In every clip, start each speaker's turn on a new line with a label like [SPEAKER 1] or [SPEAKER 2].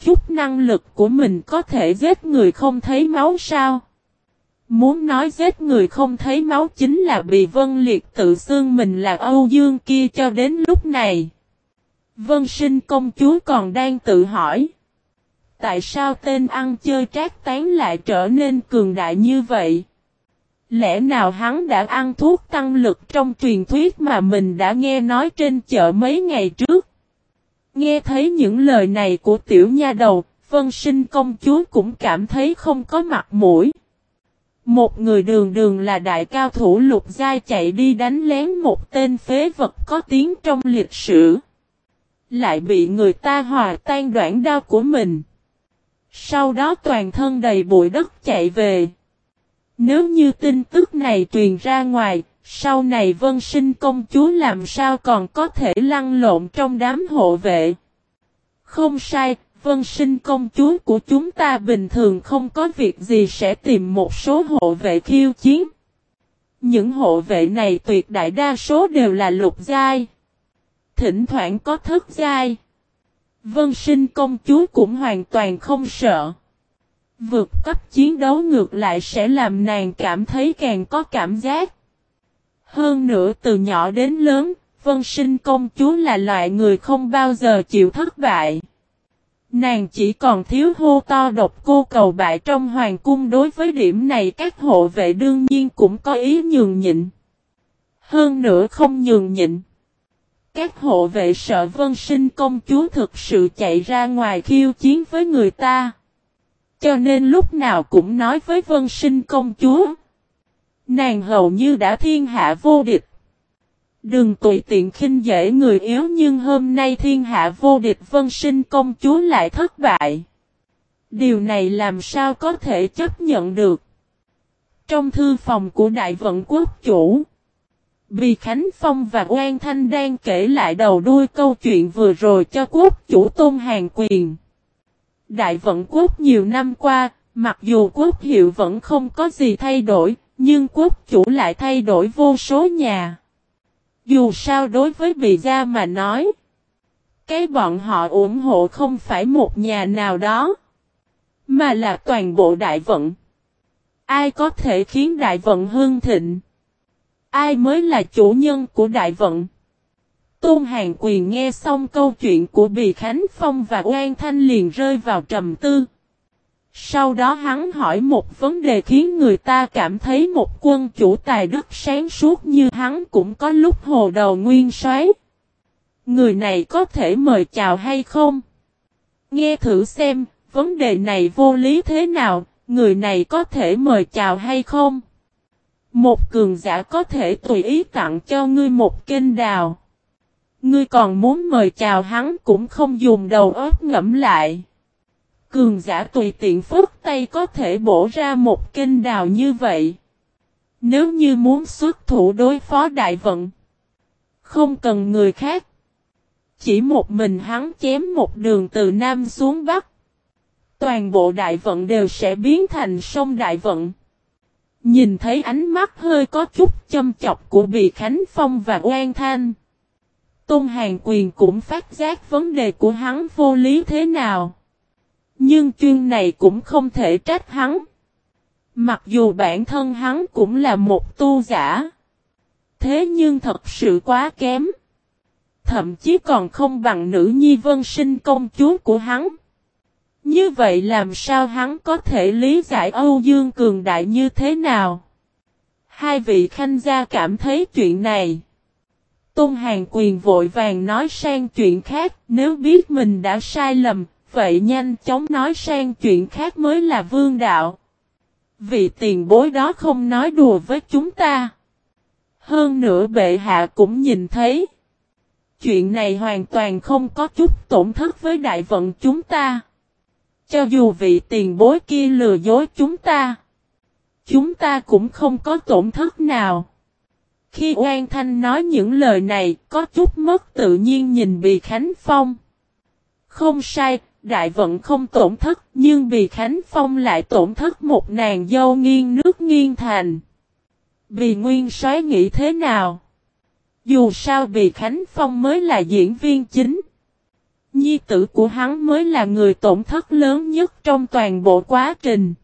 [SPEAKER 1] chút năng lực của mình có thể giết người không thấy máu sao? Muốn nói giết người không thấy máu chính là bị Vân Liệt tự xương mình là Âu Dương kia cho đến lúc này. Vân sinh công chúa còn đang tự hỏi. Tại sao tên ăn chơi trác tán lại trở nên cường đại như vậy? Lẽ nào hắn đã ăn thuốc tăng lực trong truyền thuyết mà mình đã nghe nói trên chợ mấy ngày trước? Nghe thấy những lời này của tiểu nha đầu, vân sinh công chúa cũng cảm thấy không có mặt mũi. Một người đường đường là đại cao thủ lục giai chạy đi đánh lén một tên phế vật có tiếng trong lịch sử. Lại bị người ta hòa tan đoạn đau của mình. Sau đó toàn thân đầy bụi đất chạy về. Nếu như tin tức này truyền ra ngoài, sau này vân sinh công chúa làm sao còn có thể lăn lộn trong đám hộ vệ. Không sai, vân sinh công chúa của chúng ta bình thường không có việc gì sẽ tìm một số hộ vệ khiêu chiến. Những hộ vệ này tuyệt đại đa số đều là lục giai. Thỉnh thoảng có thất giai. Vân sinh công chúa cũng hoàn toàn không sợ. Vượt cấp chiến đấu ngược lại sẽ làm nàng cảm thấy càng có cảm giác. Hơn nữa từ nhỏ đến lớn, vân sinh công chúa là loại người không bao giờ chịu thất bại. Nàng chỉ còn thiếu hô to độc cô cầu bại trong hoàng cung đối với điểm này các hộ vệ đương nhiên cũng có ý nhường nhịn. Hơn nữa không nhường nhịn. Các hộ vệ sợ vân sinh công chúa thực sự chạy ra ngoài khiêu chiến với người ta. Cho nên lúc nào cũng nói với vân sinh công chúa. Nàng hầu như đã thiên hạ vô địch. Đừng tùy tiện khinh dễ người yếu nhưng hôm nay thiên hạ vô địch vân sinh công chúa lại thất bại. Điều này làm sao có thể chấp nhận được. Trong thư phòng của đại vận quốc chủ. Bì Khánh Phong và Oan Thanh đang kể lại đầu đuôi câu chuyện vừa rồi cho quốc chủ tôn hàng quyền. Đại vận quốc nhiều năm qua, mặc dù quốc hiệu vẫn không có gì thay đổi, nhưng quốc chủ lại thay đổi vô số nhà. Dù sao đối với bị gia mà nói, cái bọn họ ủng hộ không phải một nhà nào đó, mà là toàn bộ đại vận. Ai có thể khiến đại vận hương thịnh? Ai mới là chủ nhân của đại vận? Tôn Hàng Quyền nghe xong câu chuyện của Bì Khánh Phong và Oan Thanh liền rơi vào trầm tư. Sau đó hắn hỏi một vấn đề khiến người ta cảm thấy một quân chủ tài đức sáng suốt như hắn cũng có lúc hồ đầu nguyên xoáy. Người này có thể mời chào hay không? Nghe thử xem, vấn đề này vô lý thế nào, người này có thể mời chào hay không? Một cường giả có thể tùy ý tặng cho ngươi một kênh đào. Ngươi còn muốn mời chào hắn cũng không dùng đầu óc ngẫm lại. Cường giả tùy tiện phức tay có thể bổ ra một kênh đào như vậy. Nếu như muốn xuất thủ đối phó đại vận. Không cần người khác. Chỉ một mình hắn chém một đường từ Nam xuống Bắc. Toàn bộ đại vận đều sẽ biến thành sông đại vận. Nhìn thấy ánh mắt hơi có chút châm chọc của Bì Khánh Phong và Oan Thanh. Tôn Hàng Quyền cũng phát giác vấn đề của hắn vô lý thế nào. Nhưng chuyên này cũng không thể trách hắn. Mặc dù bản thân hắn cũng là một tu giả. Thế nhưng thật sự quá kém. Thậm chí còn không bằng nữ nhi vân sinh công chúa của hắn. Như vậy làm sao hắn có thể lý giải Âu Dương Cường Đại như thế nào? Hai vị khanh gia cảm thấy chuyện này. Tôn Hàng Quyền vội vàng nói sang chuyện khác, nếu biết mình đã sai lầm, vậy nhanh chóng nói sang chuyện khác mới là vương đạo. Vì tiền bối đó không nói đùa với chúng ta. Hơn nữa bệ hạ cũng nhìn thấy. Chuyện này hoàn toàn không có chút tổn thất với đại vận chúng ta. Cho dù vị tiền bối kia lừa dối chúng ta. Chúng ta cũng không có tổn thất nào. Khi Oan Thanh nói những lời này, có chút mất tự nhiên nhìn Bì Khánh Phong. Không sai, đại vận không tổn thất, nhưng Bì Khánh Phong lại tổn thất một nàng dâu nghiêng nước nghiêng thành. Bì Nguyên soái nghĩ thế nào? Dù sao Bì Khánh Phong mới là diễn viên chính. Nhi tử của hắn mới là người tổn thất lớn nhất trong toàn bộ quá trình.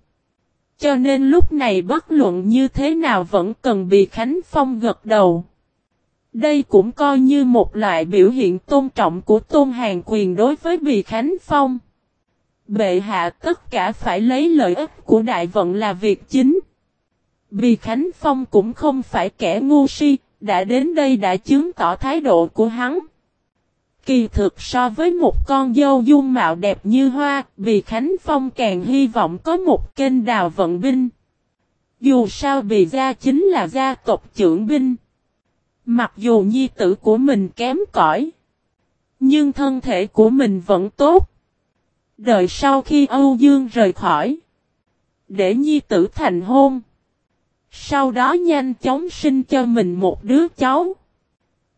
[SPEAKER 1] Cho nên lúc này bất luận như thế nào vẫn cần Bì Khánh Phong gật đầu. Đây cũng coi như một loại biểu hiện tôn trọng của Tôn Hàng Quyền đối với Bì Khánh Phong. Bệ hạ tất cả phải lấy lợi ích của đại vận là việc chính. Bì Khánh Phong cũng không phải kẻ ngu si, đã đến đây đã chứng tỏ thái độ của hắn. Kỳ thực so với một con dâu dung mạo đẹp như hoa, Bì Khánh Phong càng hy vọng có một kênh đào vận binh. Dù sao Bì Gia chính là gia tộc trưởng binh. Mặc dù nhi tử của mình kém cỏi, nhưng thân thể của mình vẫn tốt. Đợi sau khi Âu Dương rời khỏi, để nhi tử thành hôn. Sau đó nhanh chóng sinh cho mình một đứa cháu.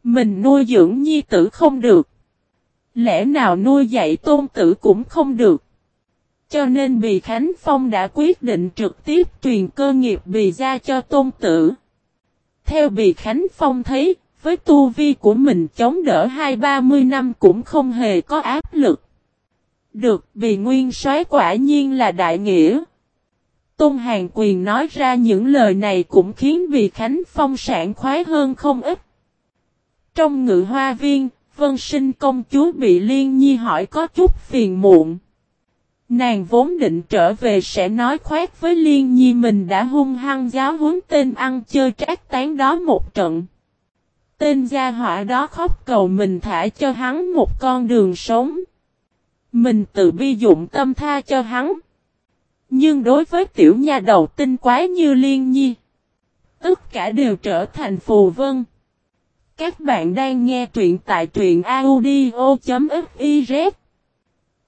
[SPEAKER 1] Mình nuôi dưỡng nhi tử không được. Lẽ nào nuôi dạy tôn tử cũng không được. Cho nên Bì Khánh Phong đã quyết định trực tiếp truyền cơ nghiệp Bì ra cho tôn tử. Theo bị Khánh Phong thấy, với tu vi của mình chống đỡ hai ba mươi năm cũng không hề có áp lực. Được, vì Nguyên soái quả nhiên là đại nghĩa. Tôn Hàng Quyền nói ra những lời này cũng khiến vì Khánh Phong sản khoái hơn không ít. Trong ngự hoa viên, Vân sinh công chúa bị Liên Nhi hỏi có chút phiền muộn. Nàng vốn định trở về sẽ nói khoét với Liên Nhi mình đã hung hăng giáo huấn tên ăn chơi trác tán đó một trận. Tên gia họa đó khóc cầu mình thả cho hắn một con đường sống. Mình tự bi dụng tâm tha cho hắn. Nhưng đối với tiểu nha đầu tinh quái như Liên Nhi, tất cả đều trở thành phù vân. Các bạn đang nghe truyện tại truyện audio.fiz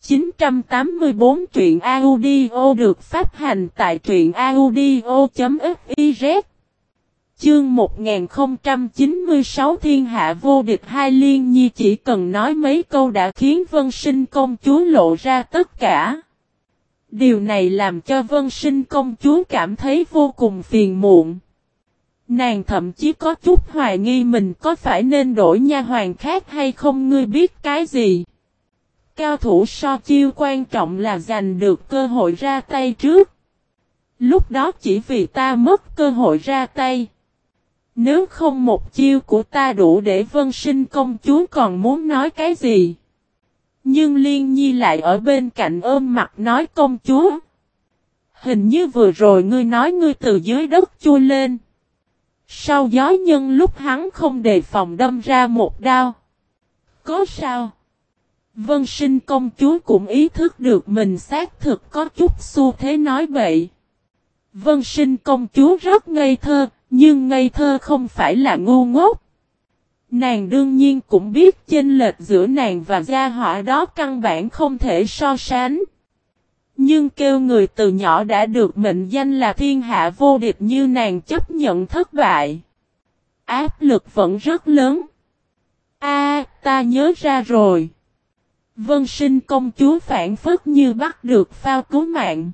[SPEAKER 1] 984 truyện audio được phát hành tại truyện audio.fiz Chương 1096 Thiên Hạ Vô Địch Hai Liên Nhi chỉ cần nói mấy câu đã khiến Vân Sinh Công Chúa lộ ra tất cả. Điều này làm cho Vân Sinh Công Chúa cảm thấy vô cùng phiền muộn. Nàng thậm chí có chút hoài nghi mình có phải nên đổi nha hoàng khác hay không, ngươi biết cái gì. Cao thủ so chiêu quan trọng là giành được cơ hội ra tay trước. Lúc đó chỉ vì ta mất cơ hội ra tay. Nếu không một chiêu của ta đủ để vân sinh công chúa còn muốn nói cái gì. Nhưng Liên Nhi lại ở bên cạnh ôm mặt nói công chúa. Hình như vừa rồi ngươi nói ngươi từ dưới đất chui lên. Sau gió nhân lúc hắn không đề phòng đâm ra một đao. Có sao? Vân sinh công chúa cũng ý thức được mình xác thực có chút xu thế nói bậy. Vân sinh công chúa rất ngây thơ, nhưng ngây thơ không phải là ngu ngốc. Nàng đương nhiên cũng biết chênh lệch giữa nàng và gia họa đó căn bản không thể so sánh. Nhưng kêu người từ nhỏ đã được mệnh danh là thiên hạ vô địch như nàng chấp nhận thất bại. Áp lực vẫn rất lớn. A, ta nhớ ra rồi. Vân sinh công chúa phản phất như bắt được phao cứu mạng.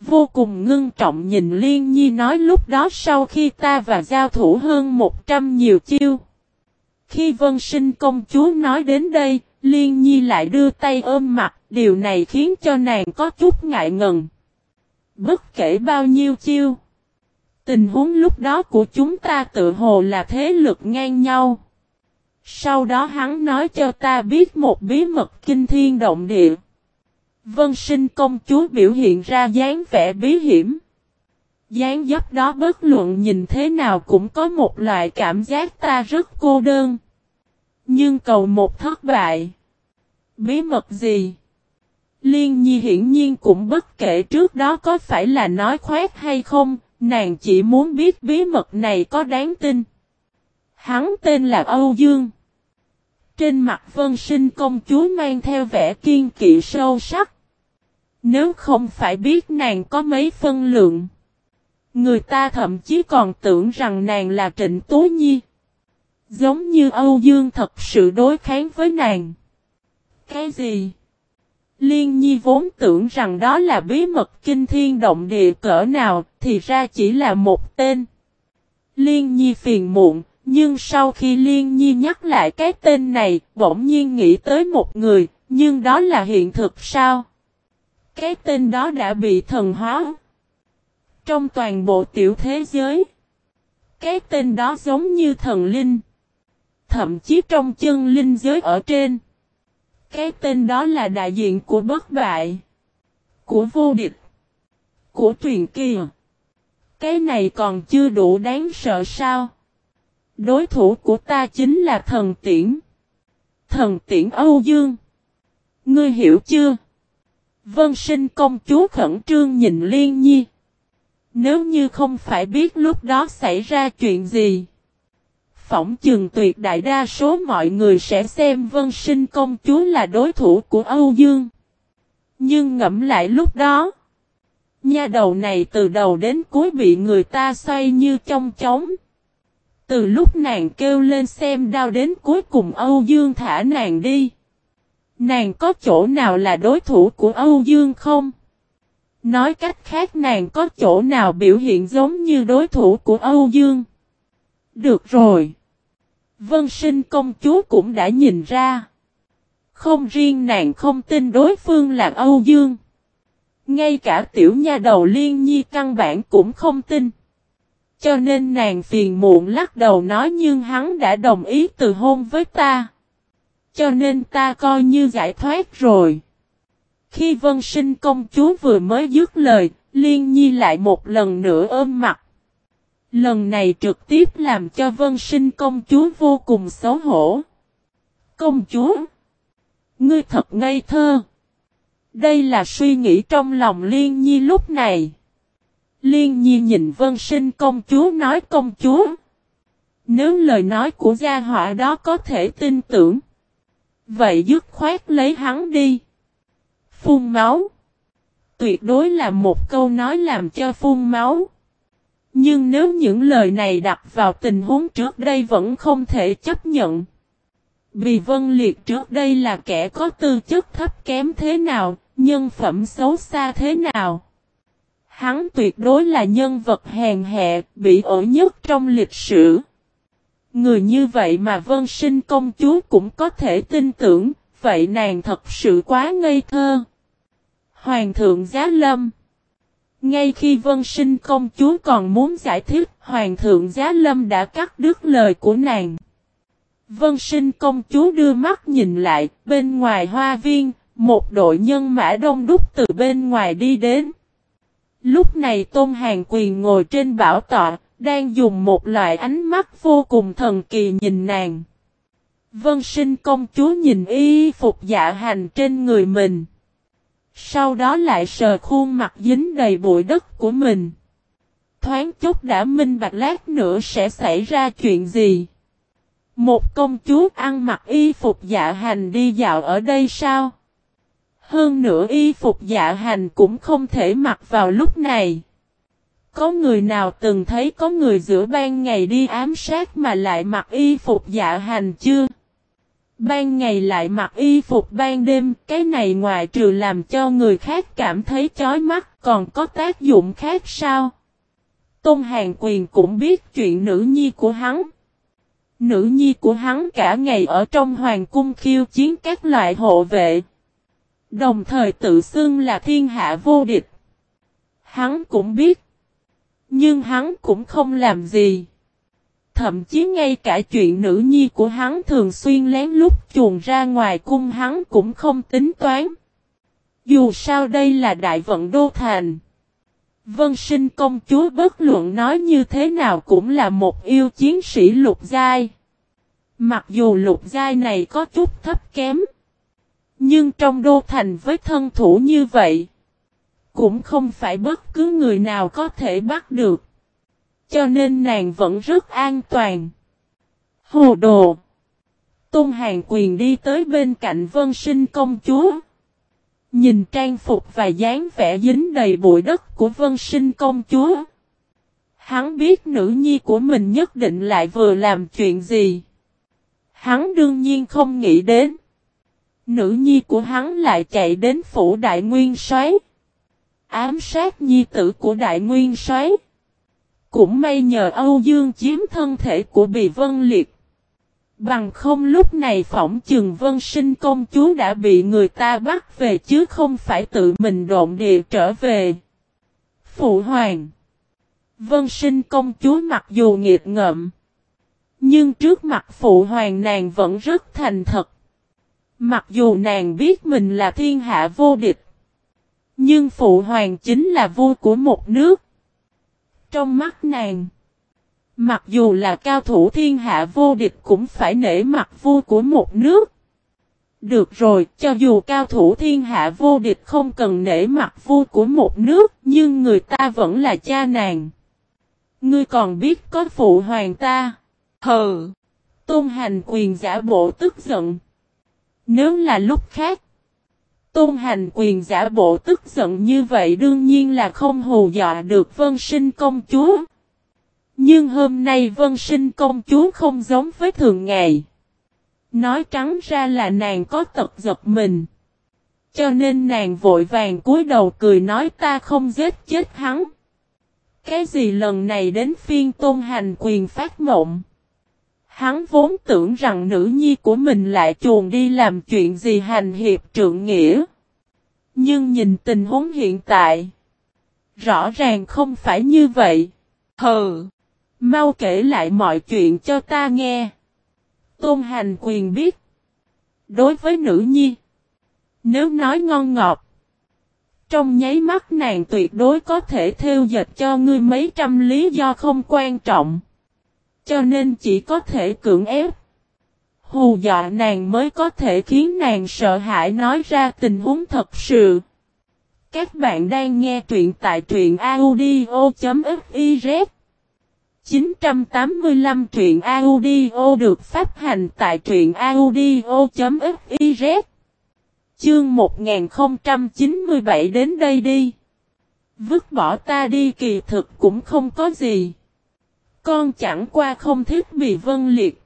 [SPEAKER 1] Vô cùng ngưng trọng nhìn Liên Nhi nói lúc đó sau khi ta và giao thủ hơn 100 nhiều chiêu. Khi vân sinh công chúa nói đến đây, Liên Nhi lại đưa tay ôm mặt, điều này khiến cho nàng có chút ngại ngần. Bất kể bao nhiêu chiêu. Tình huống lúc đó của chúng ta tự hồ là thế lực ngang nhau. Sau đó hắn nói cho ta biết một bí mật kinh thiên động địa. Vân sinh công chúa biểu hiện ra dáng vẻ bí hiểm. dáng dấp đó bất luận nhìn thế nào cũng có một loại cảm giác ta rất cô đơn. Nhưng cầu một thất bại. Bí mật gì? Liên nhi hiển nhiên cũng bất kể trước đó có phải là nói khoét hay không, nàng chỉ muốn biết bí mật này có đáng tin. Hắn tên là Âu Dương. Trên mặt vân sinh công chúa mang theo vẻ kiên kỵ sâu sắc. Nếu không phải biết nàng có mấy phân lượng. Người ta thậm chí còn tưởng rằng nàng là Trịnh Tố Nhi. Giống như Âu Dương thật sự đối kháng với nàng. Cái gì? Liên Nhi vốn tưởng rằng đó là bí mật kinh thiên động địa cỡ nào, thì ra chỉ là một tên. Liên Nhi phiền muộn, nhưng sau khi Liên Nhi nhắc lại cái tên này, bỗng nhiên nghĩ tới một người, nhưng đó là hiện thực sao? Cái tên đó đã bị thần hóa. Trong toàn bộ tiểu thế giới, cái tên đó giống như thần linh. Thậm chí trong chân linh giới ở trên. Cái tên đó là đại diện của bất bại. Của vô địch. Của truyền kỳ. Cái này còn chưa đủ đáng sợ sao? Đối thủ của ta chính là thần tiễn. Thần tiễn Âu Dương. Ngươi hiểu chưa? Vân sinh công chúa khẩn trương nhìn Liên Nhi. Nếu như không phải biết lúc đó xảy ra chuyện gì. Phỏng chừng tuyệt đại đa số mọi người sẽ xem vân sinh công chúa là đối thủ của Âu Dương. Nhưng ngẫm lại lúc đó. Nha đầu này từ đầu đến cuối bị người ta xoay như trong chóng. Từ lúc nàng kêu lên xem đau đến cuối cùng Âu Dương thả nàng đi. Nàng có chỗ nào là đối thủ của Âu Dương không? Nói cách khác nàng có chỗ nào biểu hiện giống như đối thủ của Âu Dương? Được rồi. Vân sinh công chúa cũng đã nhìn ra. Không riêng nàng không tin đối phương là Âu Dương. Ngay cả tiểu nha đầu liên nhi căn bản cũng không tin. Cho nên nàng phiền muộn lắc đầu nói nhưng hắn đã đồng ý từ hôn với ta. Cho nên ta coi như giải thoát rồi. Khi vân sinh công chúa vừa mới dứt lời, liên nhi lại một lần nữa ôm mặt. Lần này trực tiếp làm cho vân sinh công chúa vô cùng xấu hổ. Công chúa! Ngươi thật ngây thơ! Đây là suy nghĩ trong lòng Liên Nhi lúc này. Liên Nhi nhìn vân sinh công chúa nói công chúa. Nếu lời nói của gia họa đó có thể tin tưởng. Vậy dứt khoát lấy hắn đi. Phun máu. Tuyệt đối là một câu nói làm cho phun máu. Nhưng nếu những lời này đặt vào tình huống trước đây vẫn không thể chấp nhận. Vì Vân Liệt trước đây là kẻ có tư chất thấp kém thế nào, nhân phẩm xấu xa thế nào. Hắn tuyệt đối là nhân vật hèn hẹ, bị ổi nhất trong lịch sử. Người như vậy mà vân sinh công chúa cũng có thể tin tưởng, vậy nàng thật sự quá ngây thơ. Hoàng thượng Giá Lâm Ngay khi vân sinh công chúa còn muốn giải thích, Hoàng thượng Giá Lâm đã cắt đứt lời của nàng. Vân sinh công chúa đưa mắt nhìn lại, bên ngoài hoa viên, một đội nhân mã đông đúc từ bên ngoài đi đến. Lúc này Tôn Hàng Quyền ngồi trên bảo tọa, đang dùng một loại ánh mắt vô cùng thần kỳ nhìn nàng. Vân sinh công chúa nhìn y phục dạ hành trên người mình. Sau đó lại sờ khuôn mặt dính đầy bụi đất của mình. Thoáng chút đã minh bạch lát nữa sẽ xảy ra chuyện gì. Một công chúa ăn mặc y phục dạ hành đi dạo ở đây sao? Hơn nữa y phục dạ hành cũng không thể mặc vào lúc này. Có người nào từng thấy có người giữa ban ngày đi ám sát mà lại mặc y phục dạ hành chưa? Ban ngày lại mặc y phục ban đêm, cái này ngoài trừ làm cho người khác cảm thấy chói mắt, còn có tác dụng khác sao? Tôn Hàng Quyền cũng biết chuyện nữ nhi của hắn. Nữ nhi của hắn cả ngày ở trong hoàng cung khiêu chiến các loại hộ vệ. Đồng thời tự xưng là thiên hạ vô địch. Hắn cũng biết. Nhưng hắn cũng không làm gì. Thậm chí ngay cả chuyện nữ nhi của hắn thường xuyên lén lút chuồn ra ngoài cung hắn cũng không tính toán. Dù sao đây là đại vận đô thành. Vân sinh công chúa bất luận nói như thế nào cũng là một yêu chiến sĩ lục giai. Mặc dù lục giai này có chút thấp kém. Nhưng trong đô thành với thân thủ như vậy. Cũng không phải bất cứ người nào có thể bắt được. Cho nên nàng vẫn rất an toàn. Hồ đồ. Tôn Hàng Quyền đi tới bên cạnh vân sinh công chúa. Nhìn trang phục và dáng vẻ dính đầy bụi đất của vân sinh công chúa. Hắn biết nữ nhi của mình nhất định lại vừa làm chuyện gì. Hắn đương nhiên không nghĩ đến. Nữ nhi của hắn lại chạy đến phủ đại nguyên xoáy. Ám sát nhi tử của đại nguyên xoáy. Cũng may nhờ Âu Dương chiếm thân thể của bị Vân Liệt. Bằng không lúc này phỏng chừng vân sinh công chúa đã bị người ta bắt về chứ không phải tự mình độn địa trở về. Phụ hoàng Vân sinh công chúa mặc dù nghiệt ngợm. Nhưng trước mặt phụ hoàng nàng vẫn rất thành thật. Mặc dù nàng biết mình là thiên hạ vô địch. Nhưng phụ hoàng chính là vua của một nước. Trong mắt nàng. Mặc dù là cao thủ thiên hạ vô địch cũng phải nể mặt vua của một nước. Được rồi, cho dù cao thủ thiên hạ vô địch không cần nể mặt vua của một nước, nhưng người ta vẫn là cha nàng. Ngươi còn biết có phụ hoàng ta. Hừ. Tôn hành quyền giả bộ tức giận. Nếu là lúc khác. Tôn hành quyền giả bộ tức giận như vậy đương nhiên là không hù dọa được vân sinh công chúa. Nhưng hôm nay vân sinh công chúa không giống với thường ngày. Nói trắng ra là nàng có tật giật mình. Cho nên nàng vội vàng cúi đầu cười nói ta không giết chết hắn. Cái gì lần này đến phiên tôn hành quyền phát mộng. Hắn vốn tưởng rằng nữ nhi của mình lại chuồn đi làm chuyện gì hành hiệp trượng nghĩa. Nhưng nhìn tình huống hiện tại. Rõ ràng không phải như vậy. Hừ. Mau kể lại mọi chuyện cho ta nghe. Tôn hành quyền biết. Đối với nữ nhi. Nếu nói ngon ngọt. Trong nháy mắt nàng tuyệt đối có thể theo dệt cho ngươi mấy trăm lý do không quan trọng. Cho nên chỉ có thể cưỡng ép. Hù dọa nàng mới có thể khiến nàng sợ hãi nói ra tình huống thật sự. Các bạn đang nghe truyện tại truyện audio.fiz 985 truyện audio được phát hành tại truyện audio.fiz Chương 1097 đến đây đi. Vứt bỏ ta đi kỳ thực cũng không có gì. Con chẳng qua không thích bị vân liệt.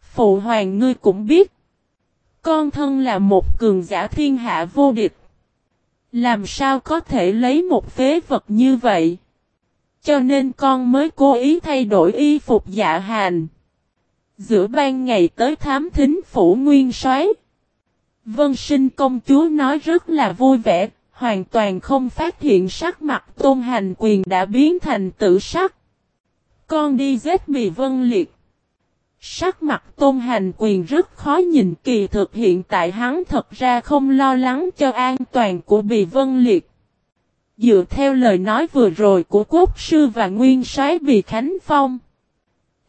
[SPEAKER 1] Phụ hoàng ngươi cũng biết. Con thân là một cường giả thiên hạ vô địch. Làm sao có thể lấy một phế vật như vậy? Cho nên con mới cố ý thay đổi y phục dạ hành. Giữa ban ngày tới thám thính phủ nguyên soái Vân sinh công chúa nói rất là vui vẻ, hoàn toàn không phát hiện sắc mặt tôn hành quyền đã biến thành tự sắc. Con đi giết bì vân liệt. Sắc mặt tôn hành quyền rất khó nhìn kỳ thực hiện tại hắn thật ra không lo lắng cho an toàn của bì vân liệt. Dựa theo lời nói vừa rồi của quốc sư và nguyên soái bì Khánh Phong.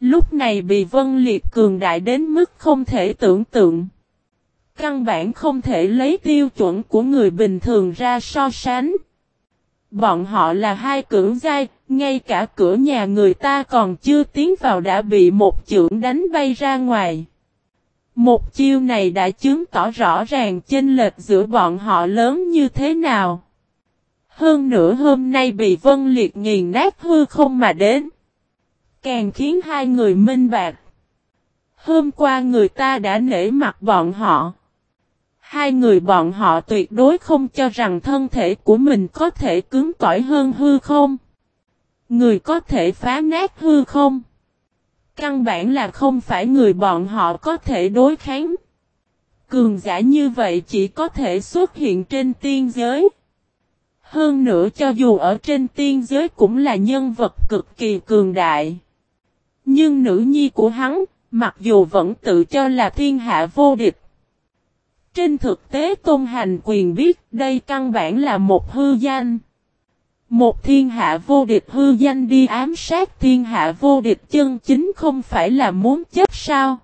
[SPEAKER 1] Lúc này bì vân liệt cường đại đến mức không thể tưởng tượng. Căn bản không thể lấy tiêu chuẩn của người bình thường ra so sánh. Bọn họ là hai cưỡng giai, ngay cả cửa nhà người ta còn chưa tiến vào đã bị một chưởng đánh bay ra ngoài. Một chiêu này đã chứng tỏ rõ ràng chênh lệch giữa bọn họ lớn như thế nào. Hơn nữa hôm nay bị Vân Liệt nghiền nát hư không mà đến. Càng khiến hai người minh bạc. Hôm qua người ta đã nể mặt bọn họ. Hai người bọn họ tuyệt đối không cho rằng thân thể của mình có thể cứng cỏi hơn hư không. Người có thể phá nát hư không. Căn bản là không phải người bọn họ có thể đối kháng. Cường giả như vậy chỉ có thể xuất hiện trên tiên giới. Hơn nữa cho dù ở trên tiên giới cũng là nhân vật cực kỳ cường đại. Nhưng nữ nhi của hắn, mặc dù vẫn tự cho là thiên hạ vô địch. Trên thực tế Tôn Hành Quyền biết đây căn bản là một hư danh. Một thiên hạ vô địch hư danh đi ám sát thiên hạ vô địch chân chính không phải là muốn chết sao.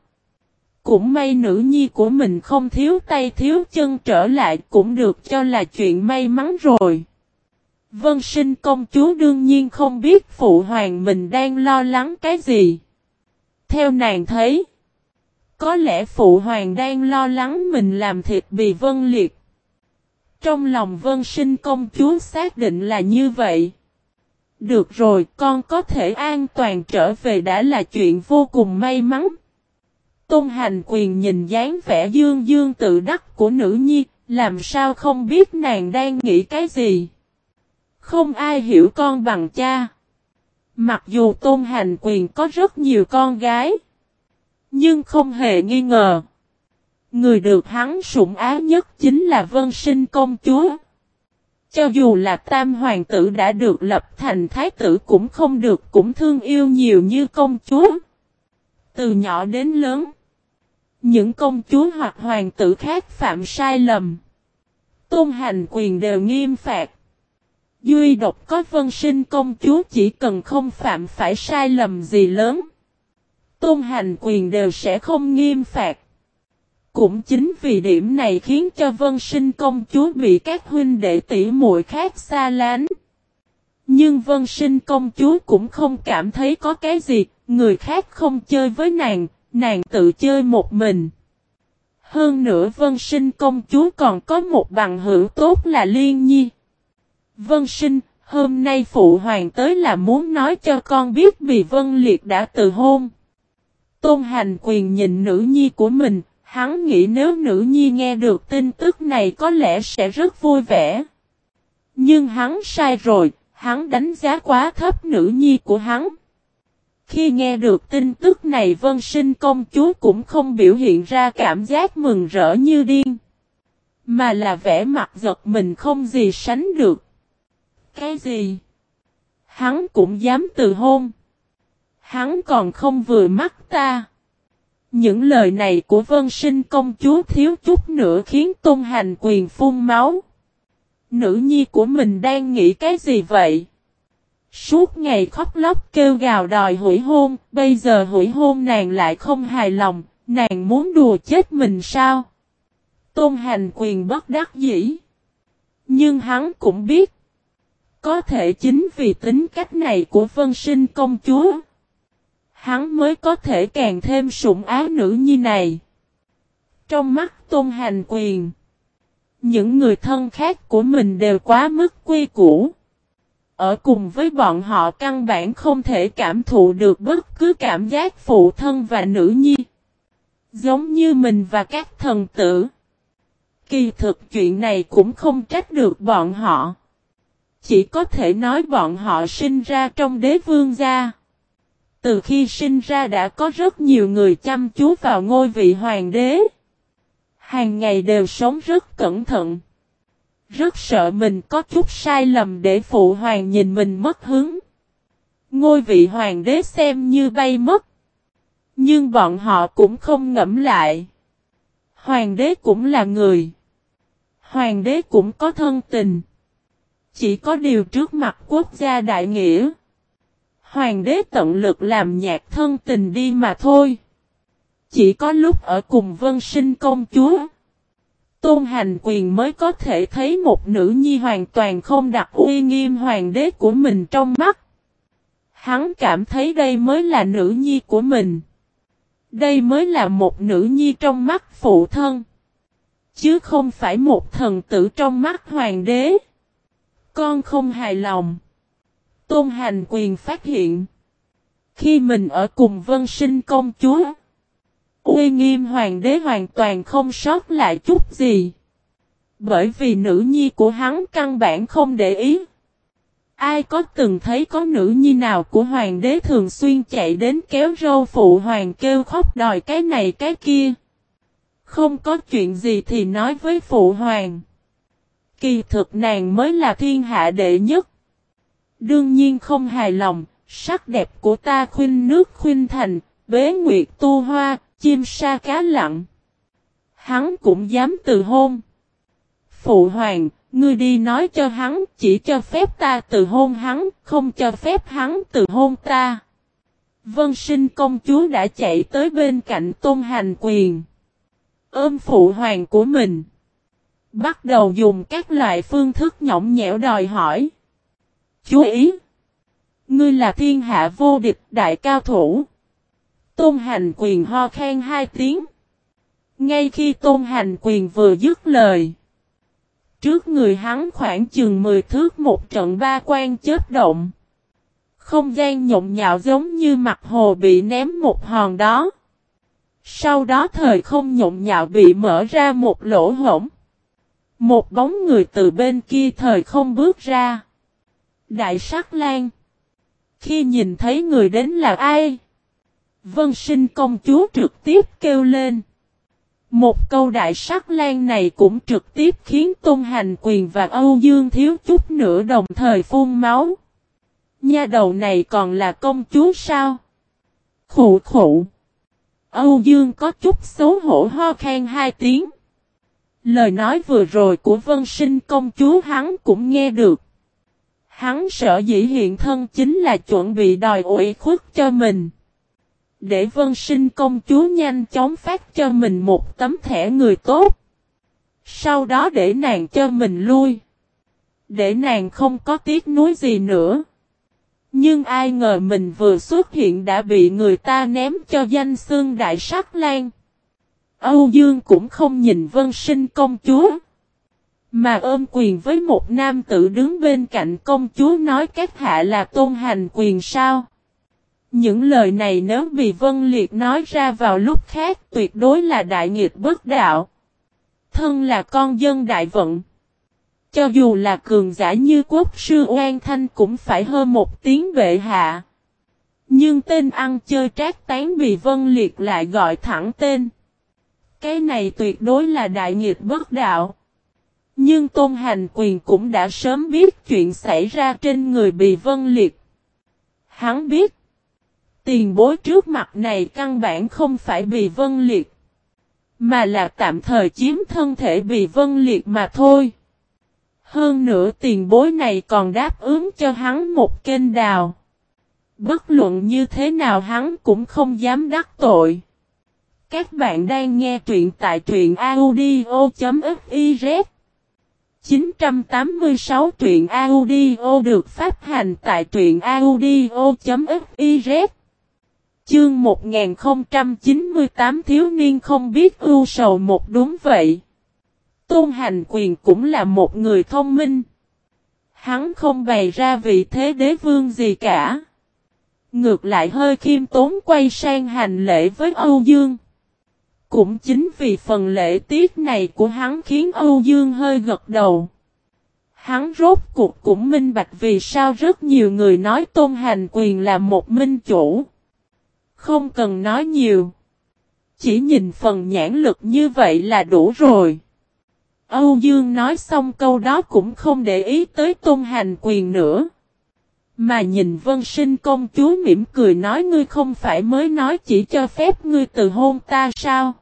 [SPEAKER 1] Cũng may nữ nhi của mình không thiếu tay thiếu chân trở lại cũng được cho là chuyện may mắn rồi. Vân sinh công chúa đương nhiên không biết phụ hoàng mình đang lo lắng cái gì. Theo nàng thấy, có lẽ phụ hoàng đang lo lắng mình làm thịt bị vân liệt. Trong lòng vân sinh công chúa xác định là như vậy. Được rồi, con có thể an toàn trở về đã là chuyện vô cùng may mắn. Tôn hành quyền nhìn dáng vẻ dương dương tự đắc của nữ nhi, làm sao không biết nàng đang nghĩ cái gì. Không ai hiểu con bằng cha. Mặc dù tôn hành quyền có rất nhiều con gái. Nhưng không hề nghi ngờ. Người được hắn sủng ái nhất chính là Vân Sinh công chúa. Cho dù là tam hoàng tử đã được lập thành thái tử cũng không được, cũng thương yêu nhiều như công chúa. Từ nhỏ đến lớn. Những công chúa hoặc hoàng tử khác phạm sai lầm. Tôn hành quyền đều nghiêm phạt. Duy độc có vân sinh công chúa chỉ cần không phạm phải sai lầm gì lớn. Tôn hành quyền đều sẽ không nghiêm phạt. Cũng chính vì điểm này khiến cho vân sinh công chúa bị các huynh đệ tỷ muội khác xa lánh. Nhưng vân sinh công chúa cũng không cảm thấy có cái gì, người khác không chơi với nàng, nàng tự chơi một mình. Hơn nữa vân sinh công chúa còn có một bằng hữu tốt là Liên Nhi. Vân sinh, hôm nay phụ hoàng tới là muốn nói cho con biết vì Vân Liệt đã từ hôn. Tôn hành quyền nhìn nữ nhi của mình, hắn nghĩ nếu nữ nhi nghe được tin tức này có lẽ sẽ rất vui vẻ. Nhưng hắn sai rồi, hắn đánh giá quá thấp nữ nhi của hắn. Khi nghe được tin tức này vân sinh công chúa cũng không biểu hiện ra cảm giác mừng rỡ như điên. Mà là vẻ mặt giật mình không gì sánh được. Cái gì? Hắn cũng dám từ hôn. Hắn còn không vừa mắt ta. Những lời này của vân sinh công chúa thiếu chút nữa khiến tôn hành quyền phun máu. Nữ nhi của mình đang nghĩ cái gì vậy? Suốt ngày khóc lóc kêu gào đòi hủy hôn, bây giờ hủy hôn nàng lại không hài lòng, nàng muốn đùa chết mình sao? Tôn hành quyền bất đắc dĩ. Nhưng hắn cũng biết. Có thể chính vì tính cách này của vân sinh công chúa. Hắn mới có thể càng thêm sủng ái nữ như này. Trong mắt tôn hành quyền. Những người thân khác của mình đều quá mức quy củ. Ở cùng với bọn họ căn bản không thể cảm thụ được bất cứ cảm giác phụ thân và nữ nhi. Giống như mình và các thần tử. Kỳ thực chuyện này cũng không trách được bọn họ. Chỉ có thể nói bọn họ sinh ra trong đế vương gia. Từ khi sinh ra đã có rất nhiều người chăm chú vào ngôi vị hoàng đế. Hàng ngày đều sống rất cẩn thận. Rất sợ mình có chút sai lầm để phụ hoàng nhìn mình mất hứng. Ngôi vị hoàng đế xem như bay mất. Nhưng bọn họ cũng không ngẫm lại. Hoàng đế cũng là người. Hoàng đế cũng có thân tình. Chỉ có điều trước mặt quốc gia đại nghĩa. Hoàng đế tận lực làm nhạc thân tình đi mà thôi. Chỉ có lúc ở cùng vân sinh công chúa. Tôn hành quyền mới có thể thấy một nữ nhi hoàn toàn không đặt uy nghiêm hoàng đế của mình trong mắt. Hắn cảm thấy đây mới là nữ nhi của mình. Đây mới là một nữ nhi trong mắt phụ thân. Chứ không phải một thần tử trong mắt hoàng đế. Con không hài lòng. Tôn hành quyền phát hiện. Khi mình ở cùng vân sinh công chúa. Uy nghiêm hoàng đế hoàn toàn không sót lại chút gì. Bởi vì nữ nhi của hắn căn bản không để ý. Ai có từng thấy có nữ nhi nào của hoàng đế thường xuyên chạy đến kéo râu phụ hoàng kêu khóc đòi cái này cái kia. Không có chuyện gì thì nói với phụ hoàng. Kỳ thực nàng mới là thiên hạ đệ nhất. Đương nhiên không hài lòng, sắc đẹp của ta khuyên nước khuyên thành, bế nguyệt tu hoa, chim sa cá lặng. Hắn cũng dám từ hôn. Phụ hoàng, ngươi đi nói cho hắn, chỉ cho phép ta từ hôn hắn, không cho phép hắn từ hôn ta. Vân sinh công chúa đã chạy tới bên cạnh tôn hành quyền. Ôm phụ hoàng của mình. Bắt đầu dùng các loại phương thức nhõng nhẽo đòi hỏi. Chú ý! Ngươi là thiên hạ vô địch, đại cao thủ. Tôn hành quyền ho khen hai tiếng. Ngay khi tôn hành quyền vừa dứt lời. Trước người hắn khoảng chừng 10 thước một trận ba quan chết động. Không gian nhộn nhạo giống như mặt hồ bị ném một hòn đó. Sau đó thời không nhộn nhạo bị mở ra một lỗ hổng. Một bóng người từ bên kia thời không bước ra. Đại sắc lan. Khi nhìn thấy người đến là ai? Vân sinh công chúa trực tiếp kêu lên. Một câu đại sắc lan này cũng trực tiếp khiến Tôn Hành Quyền và Âu Dương thiếu chút nữa đồng thời phun máu. Nha đầu này còn là công chúa sao? Khủ khủ. Âu Dương có chút xấu hổ ho khen hai tiếng. Lời nói vừa rồi của vân sinh công chúa hắn cũng nghe được. Hắn sợ dĩ hiện thân chính là chuẩn bị đòi ủy khuất cho mình. Để vân sinh công chúa nhanh chóng phát cho mình một tấm thẻ người tốt. Sau đó để nàng cho mình lui. Để nàng không có tiếc nuối gì nữa. Nhưng ai ngờ mình vừa xuất hiện đã bị người ta ném cho danh xương đại sắc lan. Âu Dương cũng không nhìn vân sinh công chúa. Mà ôm quyền với một nam tử đứng bên cạnh công chúa nói các hạ là tôn hành quyền sao. Những lời này nếu bị Vân Liệt nói ra vào lúc khác tuyệt đối là đại nghiệt bất đạo. Thân là con dân đại vận. Cho dù là cường giả như quốc sư Oan Thanh cũng phải hơn một tiếng bệ hạ. Nhưng tên ăn chơi trác tán bị Vân Liệt lại gọi thẳng tên. Cái này tuyệt đối là đại nghiệt bất đạo. Nhưng Tôn Hành Quyền cũng đã sớm biết chuyện xảy ra trên người bị Vân Liệt. Hắn biết. Tiền bối trước mặt này căn bản không phải bị Vân Liệt. Mà là tạm thời chiếm thân thể bị Vân Liệt mà thôi. Hơn nữa tiền bối này còn đáp ứng cho hắn một kênh đào. Bất luận như thế nào hắn cũng không dám đắc tội. Các bạn đang nghe truyện tại truyện audio.fif 986 truyện audio được phát hành tại truyện audio.fiz Chương 1098 thiếu niên không biết ưu sầu một đúng vậy. Tôn Hành Quyền cũng là một người thông minh. Hắn không bày ra vị thế đế vương gì cả. Ngược lại hơi khiêm tốn quay sang hành lễ với Âu Dương. Cũng chính vì phần lễ tiết này của hắn khiến Âu Dương hơi gật đầu. Hắn rốt cuộc cũng minh bạch vì sao rất nhiều người nói Tôn Hành Quyền là một minh chủ. Không cần nói nhiều. Chỉ nhìn phần nhãn lực như vậy là đủ rồi. Âu Dương nói xong câu đó cũng không để ý tới tôn hành quyền nữa. Mà nhìn vân sinh công chúa mỉm cười nói, ngươi không phải mới nói chỉ cho phép ngươi từ hôn ta sao?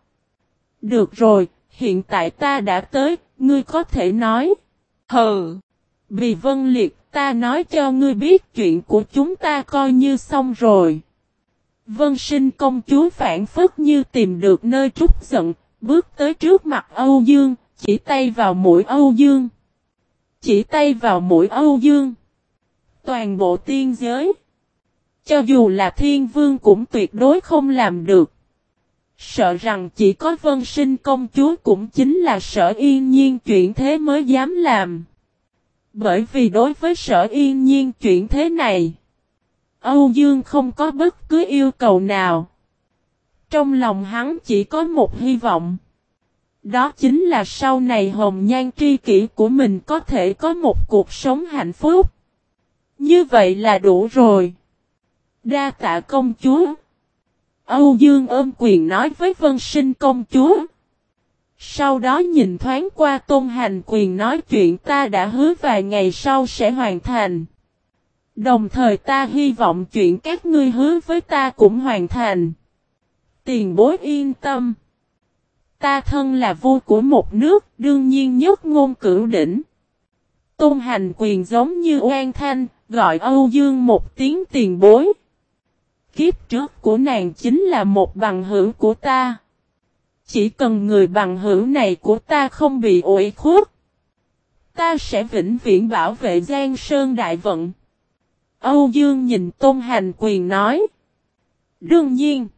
[SPEAKER 1] Được rồi, hiện tại ta đã tới, ngươi có thể nói. Hừ! Vì vân liệt ta nói cho ngươi biết chuyện của chúng ta coi như xong rồi. Vân sinh công chúa phản phất như tìm được nơi trút giận, bước tới trước mặt Âu Dương, chỉ tay vào mũi Âu Dương. Chỉ tay vào mũi Âu Dương. Toàn bộ tiên giới. Cho dù là thiên vương cũng tuyệt đối không làm được. Sợ rằng chỉ có vân sinh công chúa cũng chính là sở yên nhiên chuyện thế mới dám làm. Bởi vì đối với sở yên nhiên chuyện thế này. Âu Dương không có bất cứ yêu cầu nào. Trong lòng hắn chỉ có một hy vọng. Đó chính là sau này hồng nhan tri kỷ của mình có thể có một cuộc sống hạnh phúc. Như vậy là đủ rồi. Đa tạ công chúa. Âu Dương ôm quyền nói với vân sinh công chúa. Sau đó nhìn thoáng qua tôn hành quyền nói chuyện ta đã hứa vài ngày sau sẽ hoàn thành. Đồng thời ta hy vọng chuyện các ngươi hứa với ta cũng hoàn thành. Tiền bối yên tâm. Ta thân là vua của một nước, đương nhiên nhất ngôn cửu đỉnh. Tôn hành quyền giống như oan thanh, gọi Âu Dương một tiếng tiền bối. Kiếp trước của nàng chính là một bằng hữu của ta. Chỉ cần người bằng hữu này của ta không bị ủi khuất. Ta sẽ vĩnh viễn bảo vệ Giang Sơn Đại Vận. Âu Dương nhìn Tôn Hành Quyền nói. Đương nhiên.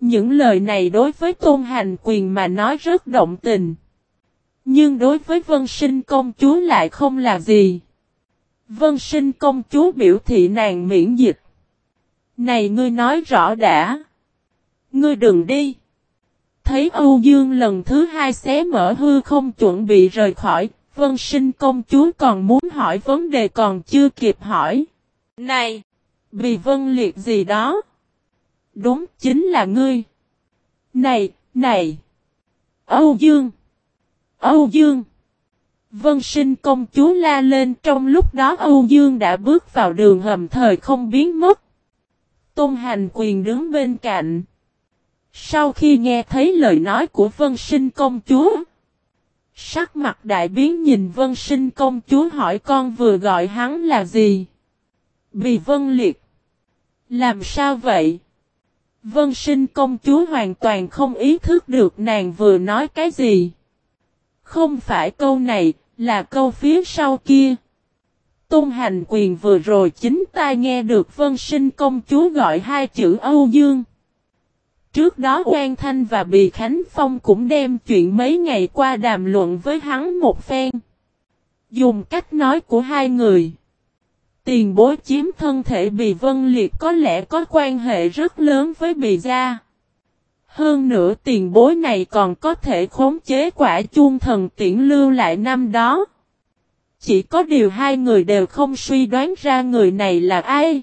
[SPEAKER 1] Những lời này đối với Tôn Hành Quyền mà nói rất động tình. Nhưng đối với Vân Sinh công chúa lại không là gì. Vân Sinh công chúa biểu thị nàng miễn dịch. Này ngươi nói rõ đã. Ngươi đừng đi. Thấy Âu Dương lần thứ hai xé mở hư không chuẩn bị rời khỏi, Vân Sinh công chúa còn muốn hỏi vấn đề còn chưa kịp hỏi. Này! Vì Vân Liệt gì đó? Đúng chính là ngươi. Này, này. Âu Dương. Âu Dương. Vân sinh công chúa la lên trong lúc đó Âu Dương đã bước vào đường hầm thời không biến mất. Tôn hành quyền đứng bên cạnh. Sau khi nghe thấy lời nói của vân sinh công chúa. Sắc mặt đại biến nhìn vân sinh công chúa hỏi con vừa gọi hắn là gì? Bì vân liệt. Làm sao vậy? Vân sinh công chúa hoàn toàn không ý thức được nàng vừa nói cái gì. Không phải câu này, là câu phía sau kia. Tôn hành quyền vừa rồi chính tai nghe được vân sinh công chúa gọi hai chữ Âu Dương. Trước đó Quan Thanh và Bì Khánh Phong cũng đem chuyện mấy ngày qua đàm luận với hắn một phen. Dùng cách nói của hai người. Tiền bối chiếm thân thể Bì Vân Liệt có lẽ có quan hệ rất lớn với Bì Gia. Hơn nữa tiền bối này còn có thể khống chế quả chuông thần tiễn lưu lại năm đó. Chỉ có điều hai người đều không suy đoán ra người này là ai.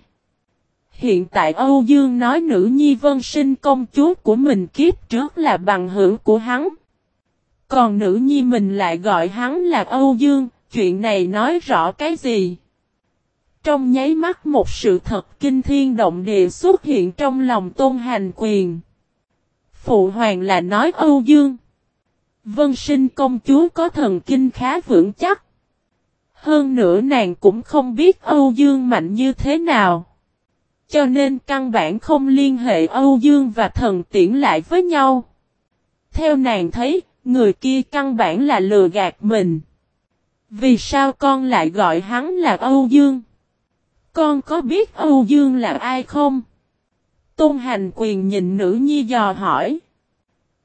[SPEAKER 1] Hiện tại Âu Dương nói nữ nhi vân sinh công chúa của mình kiếp trước là bằng hữu của hắn. Còn nữ nhi mình lại gọi hắn là Âu Dương, chuyện này nói rõ cái gì? Trong nháy mắt một sự thật kinh thiên động địa xuất hiện trong lòng tôn hành quyền. Phụ hoàng là nói Âu Dương. Vân sinh công chúa có thần kinh khá vững chắc. Hơn nữa nàng cũng không biết Âu Dương mạnh như thế nào. Cho nên căn bản không liên hệ Âu Dương và thần tiễn lại với nhau. Theo nàng thấy, người kia căn bản là lừa gạt mình. Vì sao con lại gọi hắn là Âu Dương? Con có biết Âu Dương là ai không? Tôn hành quyền nhìn nữ nhi dò hỏi.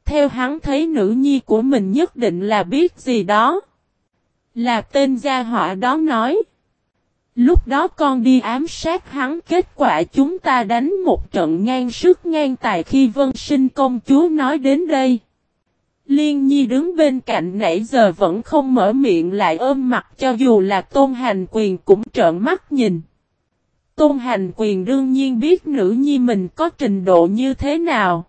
[SPEAKER 1] Theo hắn thấy nữ nhi của mình nhất định là biết gì đó. Là tên gia họa đó nói. Lúc đó con đi ám sát hắn, kết quả chúng ta đánh một trận ngang sức ngang tài khi vân sinh công chúa nói đến đây. Liên Nhi đứng bên cạnh nãy giờ vẫn không mở miệng lại ôm mặt cho dù là Tôn Hành Quyền cũng trợn mắt nhìn. Tôn Hành Quyền đương nhiên biết nữ nhi mình có trình độ như thế nào.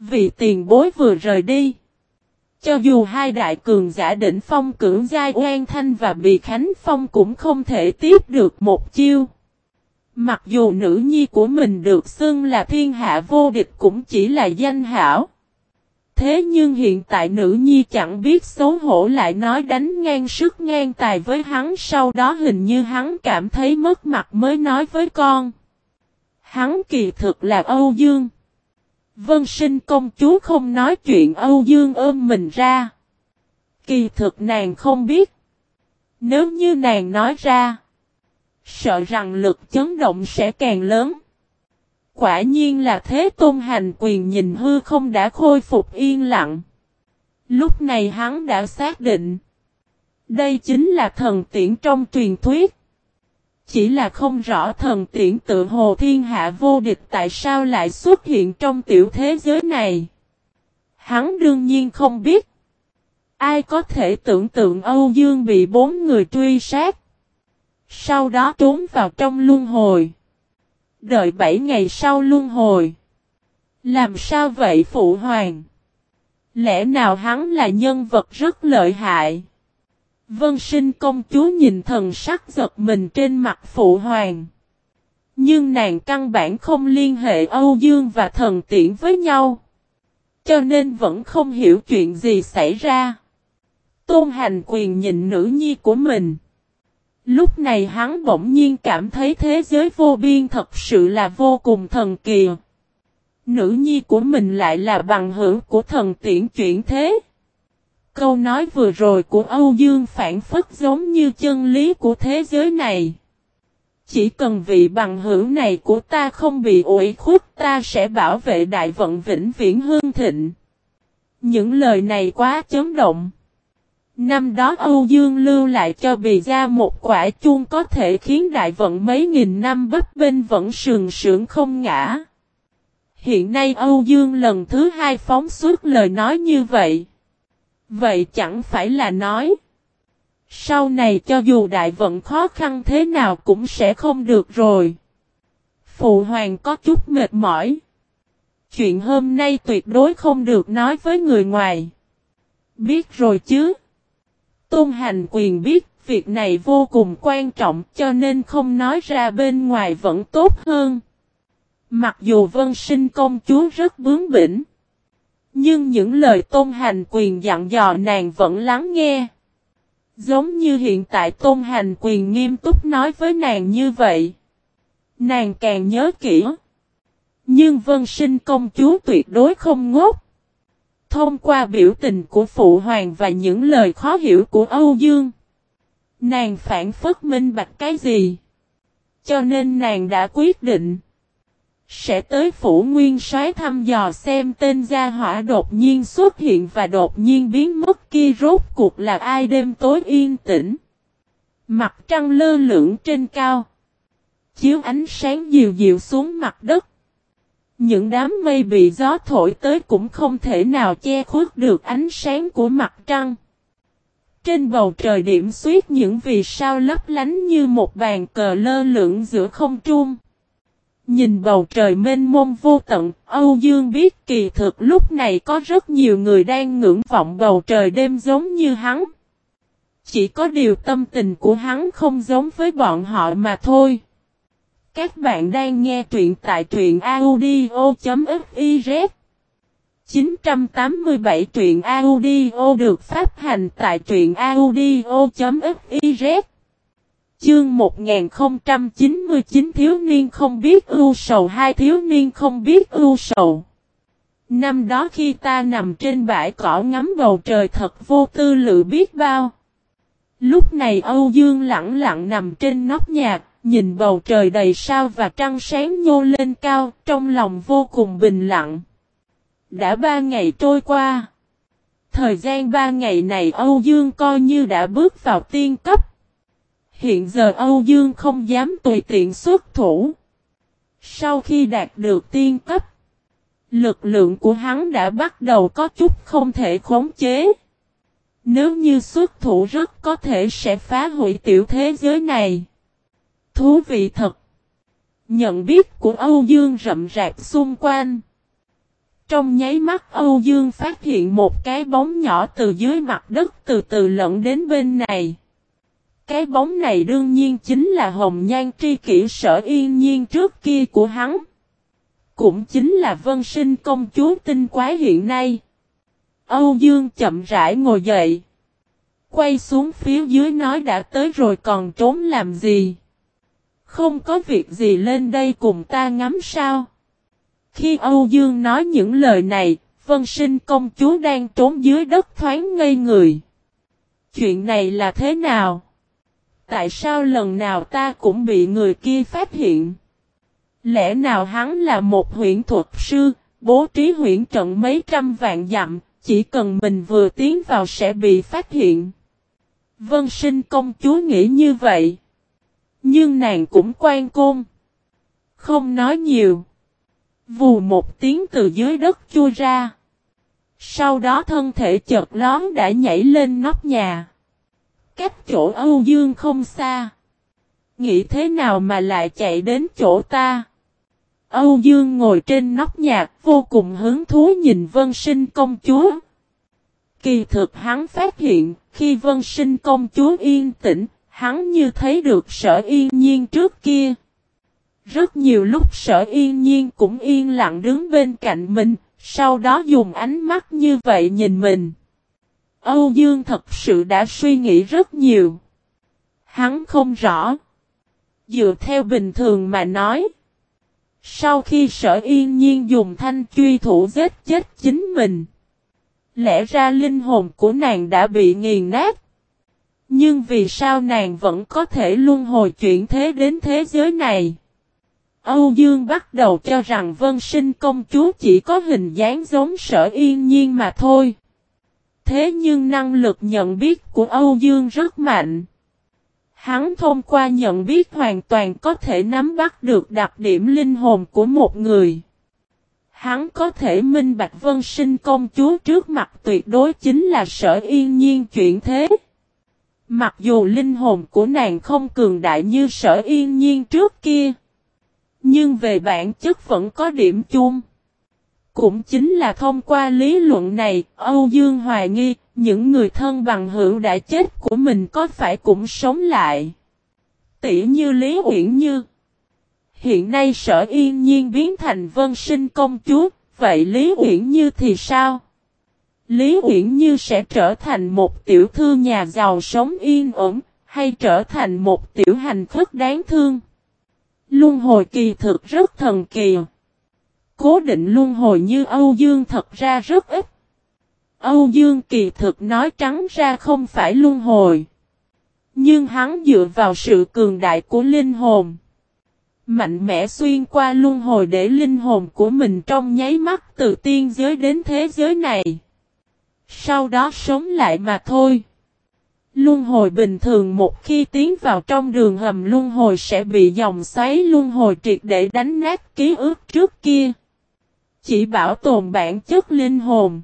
[SPEAKER 1] Vì tiền bối vừa rời đi. Cho dù hai đại cường giả đỉnh phong cưỡng giai oan thanh và bì khánh phong cũng không thể tiếp được một chiêu. Mặc dù nữ nhi của mình được xưng là thiên hạ vô địch cũng chỉ là danh hảo. Thế nhưng hiện tại nữ nhi chẳng biết xấu hổ lại nói đánh ngang sức ngang tài với hắn, sau đó hình như hắn cảm thấy mất mặt mới nói với con. Hắn kỳ thực là Âu Dương. Vân sinh công chúa không nói chuyện Âu Dương ôm mình ra. Kỳ thực nàng không biết. Nếu như nàng nói ra. Sợ rằng lực chấn động sẽ càng lớn. Quả nhiên là thế tôn hành quyền nhìn hư không đã khôi phục yên lặng. Lúc này hắn đã xác định. Đây chính là thần tiễn trong truyền thuyết. Chỉ là không rõ thần tiễn tự hồ thiên hạ vô địch tại sao lại xuất hiện trong tiểu thế giới này. Hắn đương nhiên không biết. Ai có thể tưởng tượng Âu Dương bị bốn người truy sát. Sau đó trốn vào trong luân hồi. Đợi bảy ngày sau luân hồi. Làm sao vậy phụ hoàng? Lẽ nào hắn là nhân vật rất lợi hại? Vân sinh công chúa nhìn thần sắc giật mình trên mặt phụ hoàng. Nhưng nàng căn bản không liên hệ Âu Dương và thần tiễn với nhau. Cho nên vẫn không hiểu chuyện gì xảy ra. Tôn hành quyền nhìn nữ nhi của mình. Lúc này hắn bỗng nhiên cảm thấy thế giới vô biên thật sự là vô cùng thần kỳ. Nữ nhi của mình lại là bằng hữu của thần tiễn chuyển thế. Câu nói vừa rồi của Âu Dương phản phất giống như chân lý của thế giới này. Chỉ cần vị bằng hữu này của ta không bị ủi khuất, ta sẽ bảo vệ đại vận vĩnh viễn hương thịnh. Những lời này quá chấn động. Năm đó Âu Dương lưu lại cho bì ra một quả chuông có thể khiến đại vận mấy nghìn năm bất bên vẫn sườn sưởng không ngã. Hiện nay Âu Dương lần thứ hai phóng suốt lời nói như vậy. Vậy chẳng phải là nói. Sau này cho dù đại vận khó khăn thế nào cũng sẽ không được rồi. Phụ hoàng có chút mệt mỏi. chuyện hôm nay tuyệt đối không được nói với người ngoài. Biết rồi chứ. Tôn hành quyền biết việc này vô cùng quan trọng cho nên không nói ra bên ngoài vẫn tốt hơn. Mặc dù vân sinh công chúa rất bướng bỉnh. Nhưng những lời tôn hành quyền dặn dò nàng vẫn lắng nghe. Giống như hiện tại tôn hành quyền nghiêm túc nói với nàng như vậy. Nàng càng nhớ kỹ. Nhưng vân sinh công chúa tuyệt đối không ngốc. Thông qua biểu tình của Phụ Hoàng và những lời khó hiểu của Âu Dương. Nàng phản phất minh bạch cái gì? Cho nên nàng đã quyết định. Sẽ tới phủ nguyên soái thăm dò xem tên gia hỏa đột nhiên xuất hiện và đột nhiên biến mất kia rốt cuộc là ai đêm tối yên tĩnh. Mặt trăng lơ lửng trên cao. Chiếu ánh sáng dịu dịu xuống mặt đất. Những đám mây bị gió thổi tới cũng không thể nào che khuất được ánh sáng của mặt trăng. Trên bầu trời điểm xuyết những vì sao lấp lánh như một bàn cờ lơ lửng giữa không trung. Nhìn bầu trời mênh mông vô tận, Âu Dương biết kỳ thực lúc này có rất nhiều người đang ngưỡng vọng bầu trời đêm giống như hắn. Chỉ có điều tâm tình của hắn không giống với bọn họ mà thôi. Các bạn đang nghe truyện tại truyện audio.fiz 987 truyện audio được phát hành tại truyện audio.fiz Chương 1099 thiếu niên không biết ưu sầu hai thiếu niên không biết ưu sầu. Năm đó khi ta nằm trên bãi cỏ ngắm bầu trời thật vô tư lự biết bao. Lúc này Âu Dương lặng lặng nằm trên nóc nhà nhìn bầu trời đầy sao và trăng sáng nhô lên cao, trong lòng vô cùng bình lặng. Đã ba ngày trôi qua. Thời gian ba ngày này Âu Dương coi như đã bước vào tiên cấp. Hiện giờ Âu Dương không dám tùy tiện xuất thủ. Sau khi đạt được tiên cấp, lực lượng của hắn đã bắt đầu có chút không thể khống chế. Nếu như xuất thủ rất có thể sẽ phá hủy tiểu thế giới này. Thú vị thật. Nhận biết của Âu Dương rậm rạp xung quanh. Trong nháy mắt Âu Dương phát hiện một cái bóng nhỏ từ dưới mặt đất từ từ lẫn đến bên này. Cái bóng này đương nhiên chính là hồng nhan tri kỷ sở yên nhiên trước kia của hắn. Cũng chính là vân sinh công chúa tinh quái hiện nay. Âu Dương chậm rãi ngồi dậy. Quay xuống phía dưới nói đã tới rồi còn trốn làm gì. Không có việc gì lên đây cùng ta ngắm sao. Khi Âu Dương nói những lời này, vân sinh công chúa đang trốn dưới đất thoáng ngây người. Chuyện này là thế nào? Tại sao lần nào ta cũng bị người kia phát hiện? Lẽ nào hắn là một huyện thuật sư, bố trí huyện trận mấy trăm vạn dặm, chỉ cần mình vừa tiến vào sẽ bị phát hiện? Vân sinh công chúa nghĩ như vậy. Nhưng nàng cũng quan côn. Không nói nhiều. Vù một tiếng từ dưới đất chui ra. Sau đó thân thể chợt lón đã nhảy lên nóc nhà. Cách chỗ Âu Dương không xa. Nghĩ thế nào mà lại chạy đến chỗ ta? Âu Dương ngồi trên nóc nhạc vô cùng hứng thú nhìn Vân Sinh công chúa. Kỳ thực hắn phát hiện, khi Vân Sinh công chúa yên tĩnh, hắn như thấy được sở yên nhiên trước kia. Rất nhiều lúc sở yên nhiên cũng yên lặng đứng bên cạnh mình, sau đó dùng ánh mắt như vậy nhìn mình. Âu Dương thật sự đã suy nghĩ rất nhiều. Hắn không rõ. Dựa theo bình thường mà nói. Sau khi sở yên nhiên dùng thanh truy thủ giết chết chính mình. Lẽ ra linh hồn của nàng đã bị nghiền nát. Nhưng vì sao nàng vẫn có thể luân hồi chuyển thế đến thế giới này? Âu Dương bắt đầu cho rằng vân sinh công chúa chỉ có hình dáng giống sở yên nhiên mà thôi. Thế nhưng năng lực nhận biết của Âu Dương rất mạnh. Hắn thông qua nhận biết hoàn toàn có thể nắm bắt được đặc điểm linh hồn của một người. Hắn có thể minh bạch vân sinh công chúa trước mặt tuyệt đối chính là sở yên nhiên chuyện thế. Mặc dù linh hồn của nàng không cường đại như sở yên nhiên trước kia. Nhưng về bản chất vẫn có điểm chung. Cũng chính là thông qua lý luận này, Âu Dương hoài nghi, những người thân bằng hữu đã chết của mình có phải cũng sống lại. Tỷ như Lý Uyển Như. Hiện nay sở yên nhiên biến thành vân sinh công chúa, vậy Lý Uyển Như thì sao? Lý Uyển Như sẽ trở thành một tiểu thư nhà giàu sống yên ổn, hay trở thành một tiểu hành khất đáng thương? Luân hồi kỳ thực rất thần kỳ. Cố định luân hồi như Âu Dương thật ra rất ít. Âu Dương kỳ thực nói trắng ra không phải luân hồi. Nhưng hắn dựa vào sự cường đại của linh hồn. Mạnh mẽ xuyên qua luân hồi để linh hồn của mình trong nháy mắt từ tiên giới đến thế giới này. Sau đó sống lại mà thôi. Luân hồi bình thường một khi tiến vào trong đường hầm luân hồi sẽ bị dòng xoáy luân hồi triệt để đánh nát ký ức trước kia. Chỉ bảo tồn bản chất linh hồn.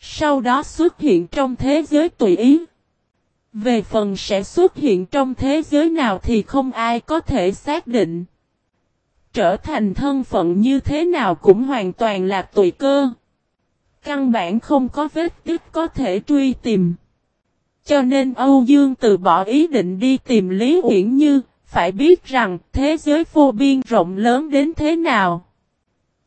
[SPEAKER 1] Sau đó xuất hiện trong thế giới tùy ý. Về phần sẽ xuất hiện trong thế giới nào thì không ai có thể xác định. Trở thành thân phận như thế nào cũng hoàn toàn là tùy cơ. Căn bản không có vết tích có thể truy tìm. Cho nên Âu Dương từ bỏ ý định đi tìm Lý Uyển Như, phải biết rằng thế giới vô biên rộng lớn đến thế nào.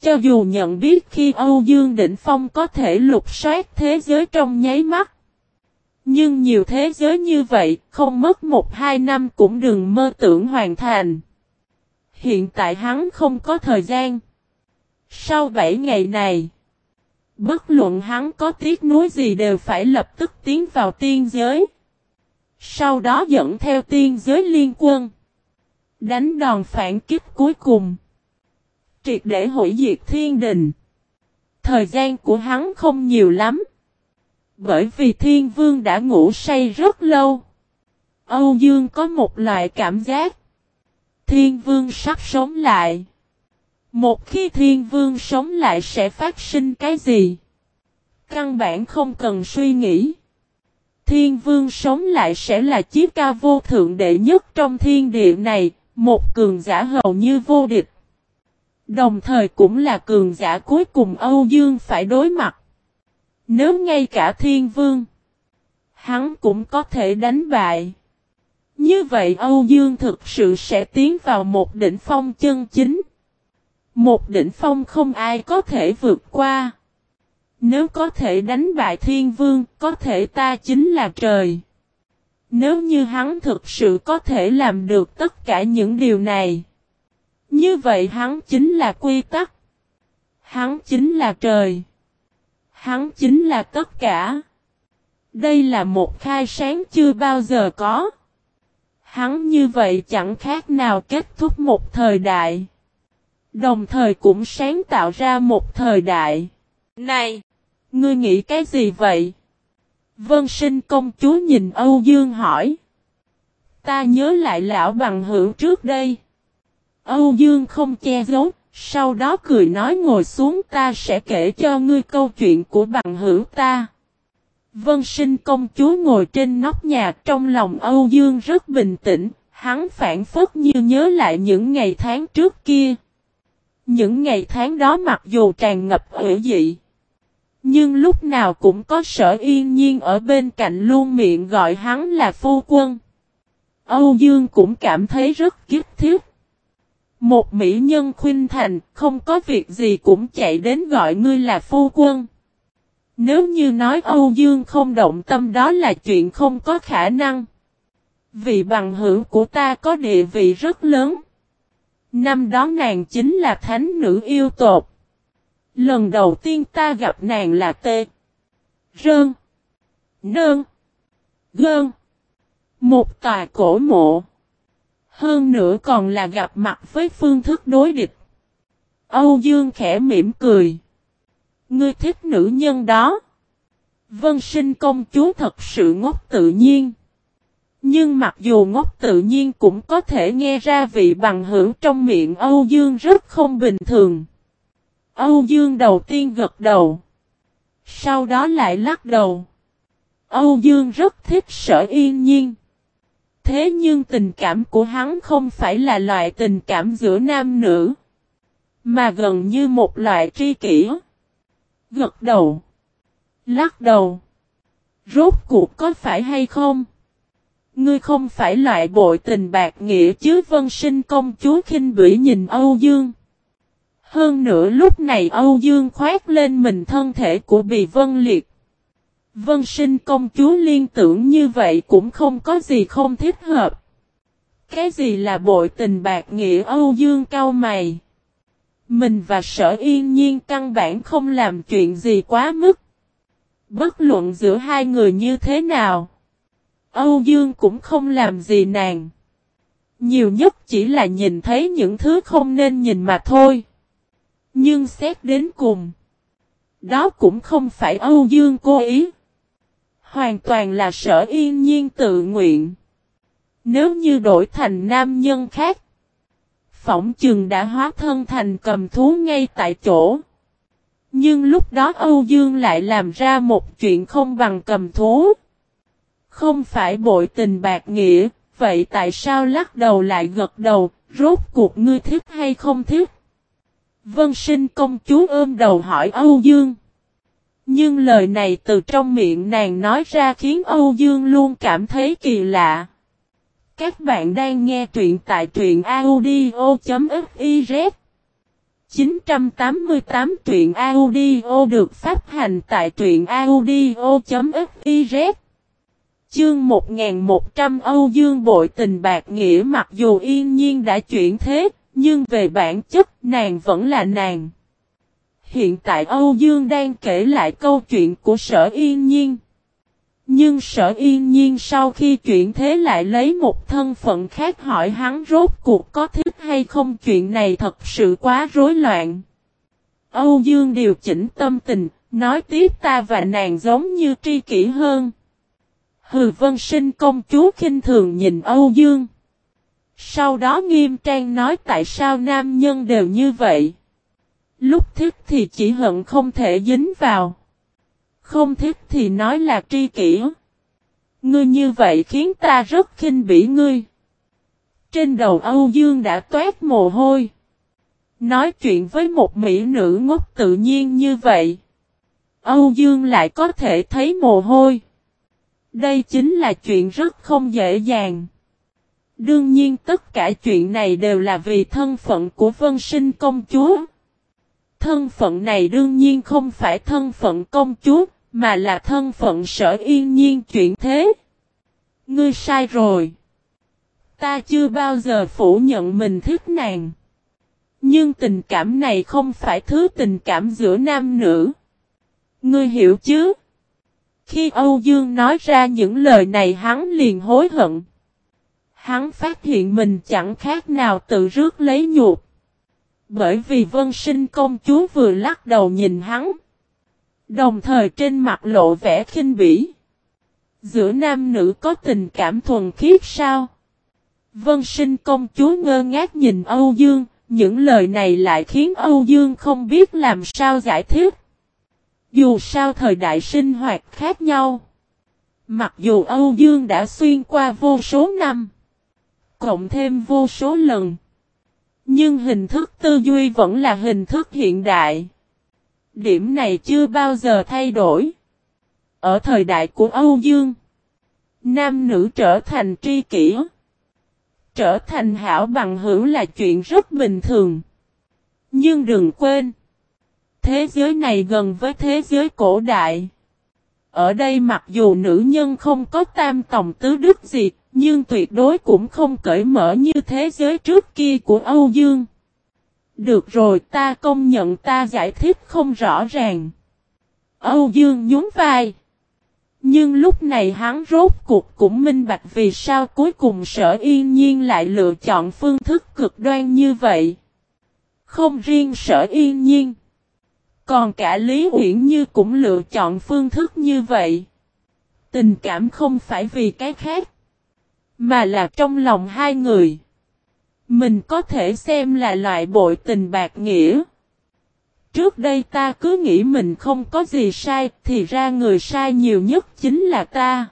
[SPEAKER 1] Cho dù nhận biết khi Âu Dương Định Phong có thể lục soát thế giới trong nháy mắt. Nhưng nhiều thế giới như vậy, không mất một hai năm cũng đừng mơ tưởng hoàn thành. Hiện tại hắn không có thời gian. Sau 7 ngày này, bất luận hắn có tiếc nuối gì đều phải lập tức tiến vào tiên giới. Sau đó dẫn theo tiên giới liên quân. Đánh đòn phản kích cuối cùng. Triệt để hủy diệt thiên đình. Thời gian của hắn không nhiều lắm. Bởi vì thiên vương đã ngủ say rất lâu. Âu Dương có một loại cảm giác. Thiên vương sắp sống lại. Một khi thiên vương sống lại sẽ phát sinh cái gì? Căn bản không cần suy nghĩ. Thiên vương sống lại sẽ là chiếc ca vô thượng đệ nhất trong thiên địa này, một cường giả hầu như vô địch. Đồng thời cũng là cường giả cuối cùng Âu Dương phải đối mặt. Nếu ngay cả thiên vương, hắn cũng có thể đánh bại. Như vậy Âu Dương thực sự sẽ tiến vào một đỉnh phong chân chính. Một đỉnh phong không ai có thể vượt qua. Nếu có thể đánh bại thiên vương, có thể ta chính là trời. Nếu như hắn thực sự có thể làm được tất cả những điều này. Như vậy hắn chính là quy tắc. Hắn chính là trời. Hắn chính là tất cả. Đây là một khai sáng chưa bao giờ có. Hắn như vậy chẳng khác nào kết thúc một thời đại. Đồng thời cũng sáng tạo ra một thời đại. Này! Ngươi nghĩ cái gì vậy? Vân sinh công chúa nhìn Âu Dương hỏi. Ta nhớ lại lão bằng hữu trước đây. Âu Dương không che giấu, sau đó cười nói ngồi xuống ta sẽ kể cho ngươi câu chuyện của bằng hữu ta. Vân sinh công chúa ngồi trên nóc nhà trong lòng Âu Dương rất bình tĩnh, hắn phản phất như nhớ lại những ngày tháng trước kia. Những ngày tháng đó mặc dù tràn ngập ủy dị. Nhưng lúc nào cũng có sở yên nhiên ở bên cạnh luôn miệng gọi hắn là phu quân. Âu Dương cũng cảm thấy rất kiếp thiết. Một mỹ nhân khuyên thành, không có việc gì cũng chạy đến gọi ngươi là phu quân. Nếu như nói Âu Dương không động tâm đó là chuyện không có khả năng. Vị bằng hữu của ta có địa vị rất lớn. Năm đó nàng chính là thánh nữ yêu tột. Lần đầu tiên ta gặp nàng là tê. Rơn. Nơn. Gơn. Một tòa cổ mộ. Hơn nữa còn là gặp mặt với phương thức đối địch. Âu Dương khẽ mỉm cười. Ngươi thích nữ nhân đó. Vân sinh công chúa thật sự ngốc tự nhiên. Nhưng mặc dù ngốc tự nhiên cũng có thể nghe ra vị bằng hữu trong miệng Âu Dương rất không bình thường. Âu Dương đầu tiên gật đầu. Sau đó lại lắc đầu. Âu Dương rất thích sở yên nhiên. Thế nhưng tình cảm của hắn không phải là loại tình cảm giữa nam nữ. Mà gần như một loại tri kỷ. Gật đầu. Lắc đầu. Rốt cuộc có phải hay không? Ngươi không phải loại bội tình bạc nghĩa chứ, vân sinh công chúa khinh bỉ nhìn Âu Dương. Hơn nữa lúc này Âu Dương khoát lên mình thân thể của bì vân liệt. Vân sinh công chúa liên tưởng như vậy cũng không có gì không thích hợp. Cái gì là bội tình bạc nghĩa Âu Dương cao mày? Mình và sở yên nhiên căn bản không làm chuyện gì quá mức. Bất luận giữa hai người như thế nào. Âu Dương cũng không làm gì nàng. Nhiều nhất chỉ là nhìn thấy những thứ không nên nhìn mà thôi. Nhưng xét đến cùng. Đó cũng không phải Âu Dương cố ý. Hoàn toàn là sở yên nhiên tự nguyện. Nếu như đổi thành nam nhân khác. Phỏng chừng đã hóa thân thành cầm thú ngay tại chỗ. Nhưng lúc đó Âu Dương lại làm ra một chuyện không bằng cầm thú. Không phải bội tình bạc nghĩa, vậy tại sao lắc đầu lại gật đầu, rốt cuộc ngươi thích hay không thích? Vân sinh công chúa ôm đầu hỏi Âu Dương. Nhưng lời này từ trong miệng nàng nói ra khiến Âu Dương luôn cảm thấy kỳ lạ. Các bạn đang nghe truyện tại truyện audio.fiz 988 truyện audio được phát hành tại truyện audio.fiz Chương 1100 Âu Dương bội tình bạc nghĩa mặc dù yên nhiên đã chuyển thế, nhưng về bản chất nàng vẫn là nàng. Hiện tại Âu Dương đang kể lại câu chuyện của sở yên nhiên. Nhưng sở yên nhiên sau khi chuyển thế lại lấy một thân phận khác hỏi hắn rốt cuộc có thích hay không chuyện này thật sự quá rối loạn. Âu Dương điều chỉnh tâm tình, nói tiếp ta và nàng giống như tri kỷ hơn. Hừ vân sinh công chúa khinh thường nhìn Âu Dương. Sau đó nghiêm trang nói tại sao nam nhân đều như vậy. Lúc thích thì chỉ hận không thể dính vào. Không thích thì nói là tri kỷ. Ngươi như vậy khiến ta rất khinh bỉ ngươi. Trên đầu Âu Dương đã toát mồ hôi. Nói chuyện với một mỹ nữ ngốc tự nhiên như vậy. Âu Dương lại có thể thấy mồ hôi. Đây chính là chuyện rất không dễ dàng. Đương nhiên tất cả chuyện này đều là vì thân phận của vân sinh công chúa. Thân phận này đương nhiên không phải thân phận công chúa, mà là thân phận sở yên nhiên chuyển thế. Ngươi sai rồi. Ta chưa bao giờ phủ nhận mình thích nàng. Nhưng tình cảm này không phải thứ tình cảm giữa nam nữ. Ngươi hiểu chứ? Khi Âu Dương nói ra những lời này hắn liền hối hận. Hắn phát hiện mình chẳng khác nào tự rước lấy nhục. Bởi vì vân sinh công chúa vừa lắc đầu nhìn hắn. Đồng thời trên mặt lộ vẻ khinh bỉ. Giữa nam nữ có tình cảm thuần khiết sao? Vân sinh công chúa ngơ ngác nhìn Âu Dương, những lời này lại khiến Âu Dương không biết làm sao giải thích. Dù sao thời đại sinh hoạt khác nhau. Mặc dù Âu Dương đã xuyên qua vô số năm. Cộng thêm vô số lần. Nhưng hình thức tư duy vẫn là hình thức hiện đại. Điểm này chưa bao giờ thay đổi. Ở thời đại của Âu Dương. Nam nữ trở thành tri kỷ. Trở thành hảo bằng hữu là chuyện rất bình thường. Nhưng đừng quên thế giới này gần với thế giới cổ đại. Ở đây mặc dù nữ nhân không có tam tòng tứ đức gì, nhưng tuyệt đối cũng không cởi mở như thế giới trước kia của Âu Dương. Được rồi, ta công nhận ta giải thích không rõ ràng. Âu Dương nhún vai. Nhưng lúc này hắn rốt cuộc cũng minh bạch vì sao cuối cùng sở yên nhiên lại lựa chọn phương thức cực đoan như vậy. Không riêng sở yên nhiên. Còn cả Lý Uyển Như cũng lựa chọn phương thức như vậy. Tình cảm không phải vì cái khác. Mà là trong lòng hai người. Mình có thể xem là loại bội tình bạc nghĩa. Trước đây ta cứ nghĩ mình không có gì sai, thì ra người sai nhiều nhất chính là ta.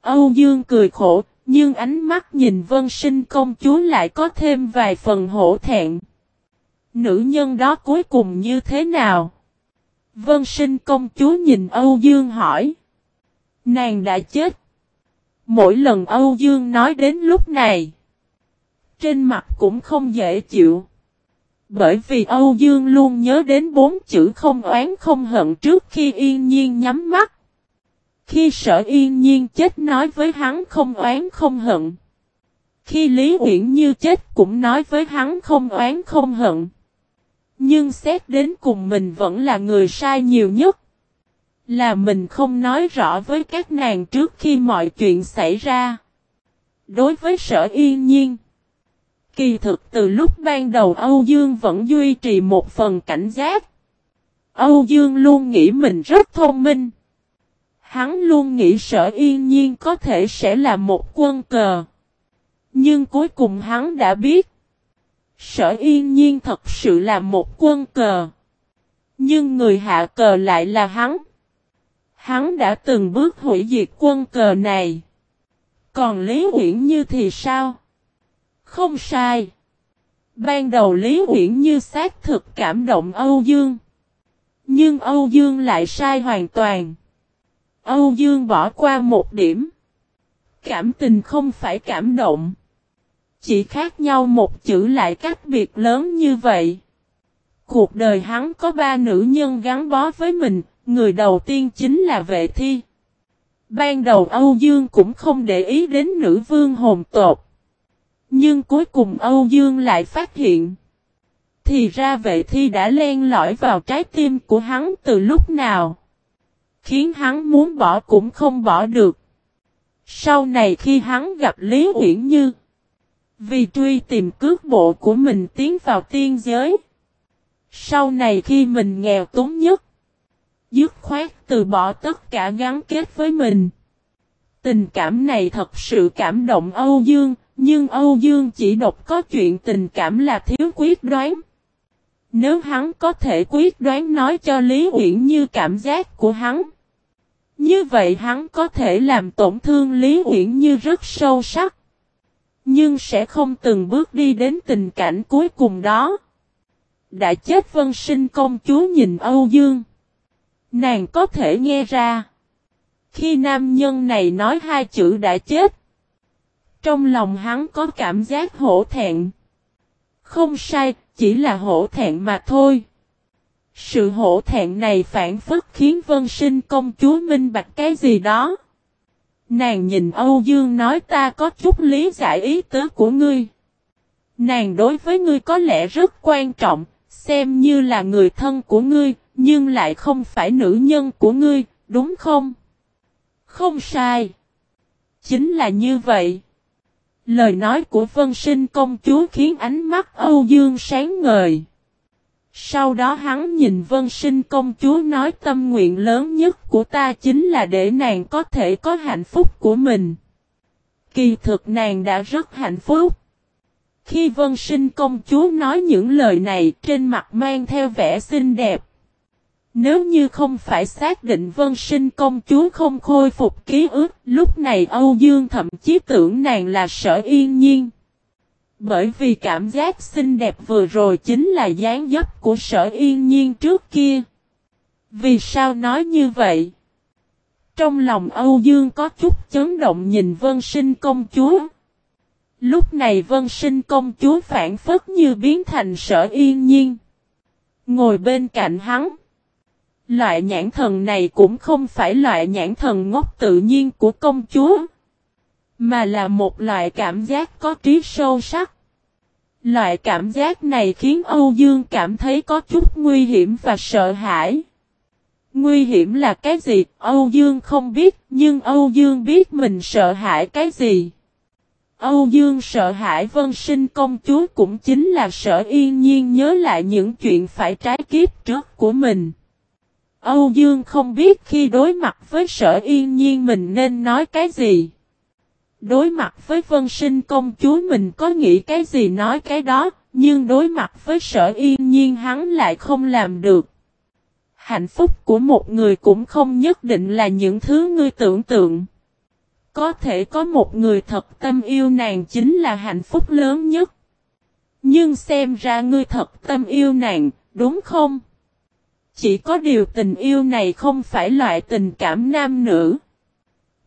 [SPEAKER 1] Âu Dương cười khổ, nhưng ánh mắt nhìn vân sinh công chúa lại có thêm vài phần hổ thẹn. Nữ nhân đó cuối cùng như thế nào? Vân sinh công chúa nhìn Âu Dương hỏi. Nàng đã chết. Mỗi lần Âu Dương nói đến lúc này. Trên mặt cũng không dễ chịu. Bởi vì Âu Dương luôn nhớ đến bốn chữ không oán không hận trước khi yên nhiên nhắm mắt. Khi sở yên nhiên chết nói với hắn không oán không hận. Khi Lý Uyển Như chết cũng nói với hắn không oán không hận. Nhưng xét đến cùng mình vẫn là người sai nhiều nhất. Là mình không nói rõ với các nàng trước khi mọi chuyện xảy ra. Đối với sở yên nhiên. Kỳ thực từ lúc ban đầu Âu Dương vẫn duy trì một phần cảnh giác. Âu Dương luôn nghĩ mình rất thông minh. Hắn luôn nghĩ sở yên nhiên có thể sẽ là một quân cờ. Nhưng cuối cùng hắn đã biết. Sở yên nhiên thật sự là một quân cờ. Nhưng người hạ cờ lại là hắn. Hắn đã từng bước hủy diệt quân cờ này. Còn Lý Uyển Như thì sao? Không sai. Ban đầu Lý Uyển Như xác thực cảm động Âu Dương. Nhưng Âu Dương lại sai hoàn toàn. Âu Dương bỏ qua một điểm. Cảm tình không phải cảm động. Chỉ khác nhau một chữ lại cách biệt lớn như vậy. Cuộc đời hắn có ba nữ nhân gắn bó với mình, người đầu tiên chính là vệ thi. Ban đầu Âu Dương cũng không để ý đến nữ vương hồn tột. Nhưng cuối cùng Âu Dương lại phát hiện. Thì ra vệ thi đã len lỏi vào trái tim của hắn từ lúc nào. Khiến hắn muốn bỏ cũng không bỏ được. Sau này khi hắn gặp Lý Uyển Như. Vì truy tìm cước bộ của mình tiến vào tiên giới. Sau này khi mình nghèo túng nhất. Dứt khoát từ bỏ tất cả gắn kết với mình. Tình cảm này thật sự cảm động Âu Dương, nhưng Âu Dương chỉ độc có chuyện tình cảm là thiếu quyết đoán. Nếu hắn có thể quyết đoán nói cho Lý Uyển Như cảm giác của hắn. Như vậy hắn có thể làm tổn thương Lý Uyển Như rất sâu sắc. Nhưng sẽ không từng bước đi đến tình cảnh cuối cùng đó. Đã chết vân sinh công chúa nhìn Âu Dương. Nàng có thể nghe ra. Khi nam nhân này nói hai chữ đã chết. Trong lòng hắn có cảm giác hổ thẹn. Không sai, chỉ là hổ thẹn mà thôi. Sự hổ thẹn này phản phức khiến vân sinh công chúa minh bạch cái gì đó. Nàng nhìn Âu Dương nói ta có chút lý giải ý tứ của ngươi. Nàng đối với ngươi có lẽ rất quan trọng, xem như là người thân của ngươi, nhưng lại không phải nữ nhân của ngươi, đúng không? Không sai. Chính là như vậy. Lời nói của vân sinh công chúa khiến ánh mắt Âu Dương sáng ngời. Sau đó hắn nhìn vân sinh công chúa nói tâm nguyện lớn nhất của ta chính là để nàng có thể có hạnh phúc của mình. Kỳ thực nàng đã rất hạnh phúc. Khi vân sinh công chúa nói những lời này trên mặt mang theo vẻ xinh đẹp. Nếu như không phải xác định vân sinh công chúa không khôi phục ký ức, lúc này Âu Dương thậm chí tưởng nàng là sở yên nhiên. Bởi vì cảm giác xinh đẹp vừa rồi chính là dáng dấp của sở yên nhiên trước kia. Vì sao nói như vậy? Trong lòng Âu Dương có chút chấn động nhìn vân sinh công chúa. Lúc này vân sinh công chúa phản phất như biến thành sở yên nhiên. Ngồi bên cạnh hắn. Loại nhãn thần này cũng không phải loại nhãn thần ngốc tự nhiên của công chúa. Mà là một loại cảm giác có trí sâu sắc. Loại cảm giác này khiến Âu Dương cảm thấy có chút nguy hiểm và sợ hãi. Nguy hiểm là cái gì? Âu Dương không biết, nhưng Âu Dương biết mình sợ hãi cái gì. Âu Dương sợ hãi vân sinh công chúa cũng chính là sợ yên nhiên nhớ lại những chuyện phải trái kiếp trước của mình. Âu Dương không biết khi đối mặt với sở yên nhiên mình nên nói cái gì. Đối mặt với vân sinh công chúa mình có nghĩ cái gì nói cái đó, nhưng đối mặt với sở yên nhiên hắn lại không làm được. Hạnh phúc của một người cũng không nhất định là những thứ ngươi tưởng tượng. Có thể có một người thật tâm yêu nàng chính là hạnh phúc lớn nhất. Nhưng xem ra ngươi thật tâm yêu nàng, đúng không? Chỉ có điều tình yêu này không phải loại tình cảm nam nữ.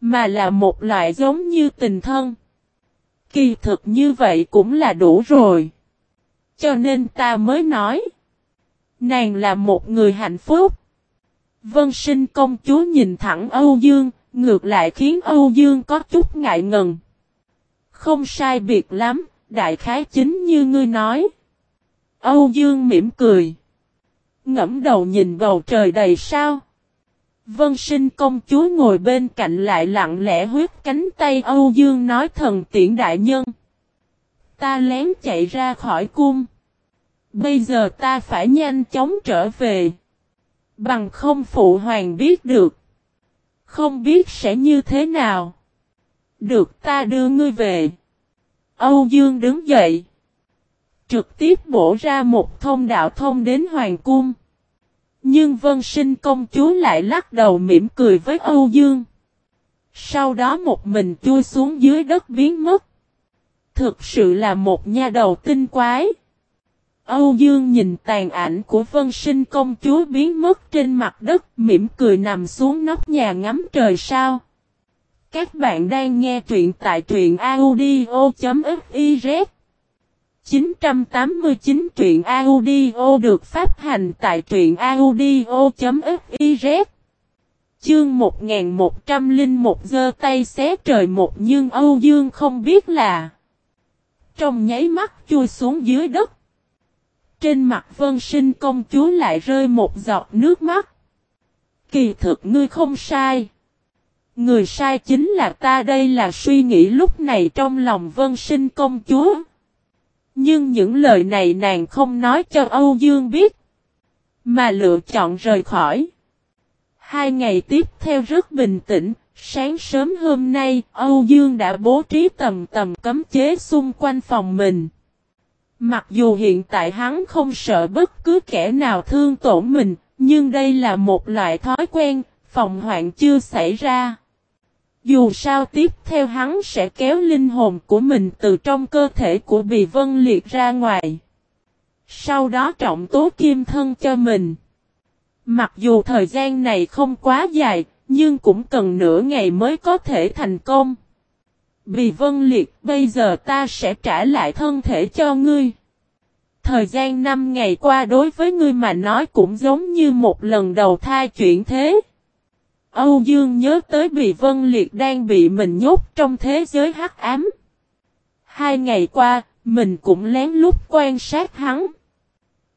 [SPEAKER 1] Mà là một loại giống như tình thân. Kỳ thực như vậy cũng là đủ rồi. Cho nên ta mới nói. Nàng là một người hạnh phúc. Vân sinh công chúa nhìn thẳng Âu Dương, ngược lại khiến Âu Dương có chút ngại ngần. Không sai biệt lắm, đại khái chính như ngươi nói. Âu Dương mỉm cười. Ngẫm đầu nhìn bầu trời đầy sao. Vân sinh công chúa ngồi bên cạnh lại lặng lẽ huyết cánh tay Âu Dương nói thần tiện đại nhân. Ta lén chạy ra khỏi cung. Bây giờ ta phải nhanh chóng trở về. Bằng không phụ hoàng biết được. Không biết sẽ như thế nào. Được ta đưa ngươi về. Âu Dương đứng dậy. Trực tiếp bổ ra một thông đạo thông đến Hoàng Cung. Nhưng Vân Sinh công chúa lại lắc đầu mỉm cười với Âu Dương. Sau đó một mình chui xuống dưới đất biến mất. Thực sự là một nha đầu tinh quái. Âu Dương nhìn tàn ảnh của Vân Sinh công chúa biến mất trên mặt đất, mỉm cười nằm xuống nóc nhà ngắm trời sao. Các bạn đang nghe truyện tại truyện audio.fif 989 truyện audio được phát hành tại truyện audio.fiz Chương 1101 giơ tay xé trời một nhưng Âu Dương không biết là Trong nháy mắt chui xuống dưới đất. Trên mặt vân sinh công chúa lại rơi một giọt nước mắt. Kỳ thực ngươi không sai. Người sai chính là ta, đây là suy nghĩ lúc này trong lòng vân sinh công chúa nhưng những lời này nàng không nói cho Âu Dương biết. Mà lựa chọn rời khỏi. Hai ngày tiếp theo rất bình tĩnh, sáng sớm hôm nay Âu Dương đã bố trí tầm tầm cấm chế xung quanh phòng mình. Mặc dù hiện tại hắn không sợ bất cứ kẻ nào thương tổn mình, nhưng đây là một loại thói quen, phòng hoạn chưa xảy ra. Dù sao tiếp theo hắn sẽ kéo linh hồn của mình từ trong cơ thể của Bì Vân Liệt ra ngoài. Sau đó trọng tố kim thân cho mình. Mặc dù thời gian này không quá dài, nhưng cũng cần nửa ngày mới có thể thành công. Bì Vân Liệt, bây giờ ta sẽ trả lại thân thể cho ngươi. Thời gian 5 ngày qua đối với ngươi mà nói cũng giống như một lần đầu thai chuyển thế. Âu Dương nhớ tới bị Vân Liệt đang bị mình nhốt trong thế giới hắc ám. Hai ngày qua, mình cũng lén lút quan sát hắn.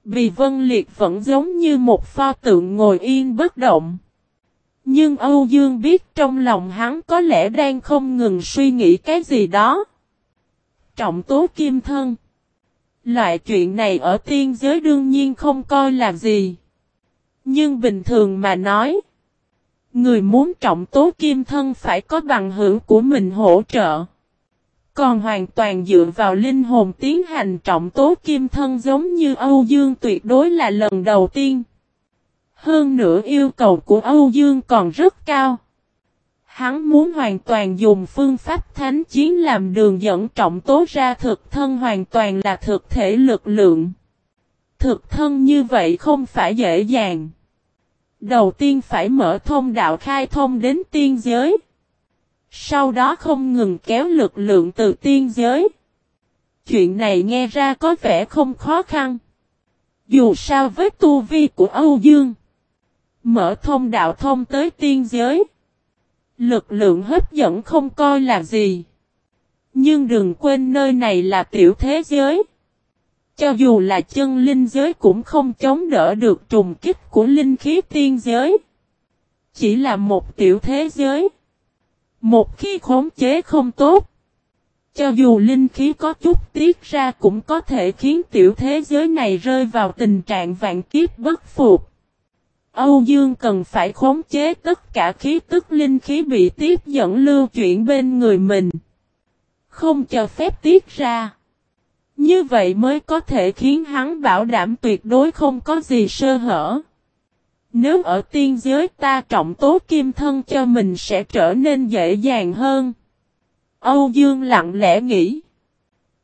[SPEAKER 1] Bì Vân Liệt vẫn giống như một pho tượng ngồi yên bất động. Nhưng Âu Dương biết trong lòng hắn có lẽ đang không ngừng suy nghĩ cái gì đó. Trọng tố kim thân. Loại chuyện này ở tiên giới đương nhiên không coi là gì. Nhưng bình thường mà nói. Người muốn trọng tố kim thân phải có bằng hữu của mình hỗ trợ. Còn hoàn toàn dựa vào linh hồn tiến hành trọng tố kim thân giống như Âu Dương tuyệt đối là lần đầu tiên. Hơn nữa yêu cầu của Âu Dương còn rất cao. Hắn muốn hoàn toàn dùng phương pháp thánh chiến làm đường dẫn trọng tố ra thực thân hoàn toàn là thực thể lực lượng. Thực thân như vậy không phải dễ dàng. Đầu tiên phải mở thông đạo khai thông đến tiên giới. Sau đó không ngừng kéo lực lượng từ tiên giới. Chuyện này nghe ra có vẻ không khó khăn. Dù sao với tu vi của Âu Dương. Mở thông đạo thông tới tiên giới. Lực lượng hấp dẫn không coi là gì. Nhưng đừng quên nơi này là tiểu thế giới. Cho dù là chân linh giới cũng không chống đỡ được trùng kích của linh khí tiên giới. Chỉ là một tiểu thế giới. Một khi khống chế không tốt. Cho dù linh khí có chút tiết ra cũng có thể khiến tiểu thế giới này rơi vào tình trạng vạn kiếp bất phục. Âu Dương cần phải khống chế tất cả khí tức linh khí bị tiếp dẫn lưu chuyển bên người mình. Không cho phép tiết ra. Như vậy mới có thể khiến hắn bảo đảm tuyệt đối không có gì sơ hở. Nếu ở tiên giới ta trọng tố kim thân cho mình sẽ trở nên dễ dàng hơn. Âu Dương lặng lẽ nghĩ.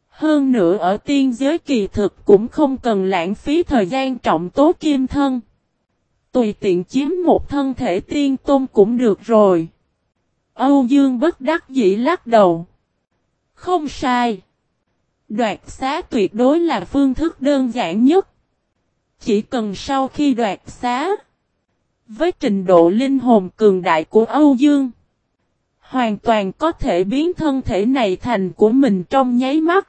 [SPEAKER 1] Hơn nữa ở tiên giới kỳ thực cũng không cần lãng phí thời gian trọng tố kim thân. tùy tiện chiếm một thân thể tiên tôn cũng được rồi. Âu Dương bất đắc dĩ lắc đầu. Không sai. Đoạt xá tuyệt đối là phương thức đơn giản nhất. Chỉ cần sau khi đoạt xá. Với trình độ linh hồn cường đại của Âu Dương. Hoàn toàn có thể biến thân thể này thành của mình trong nháy mắt.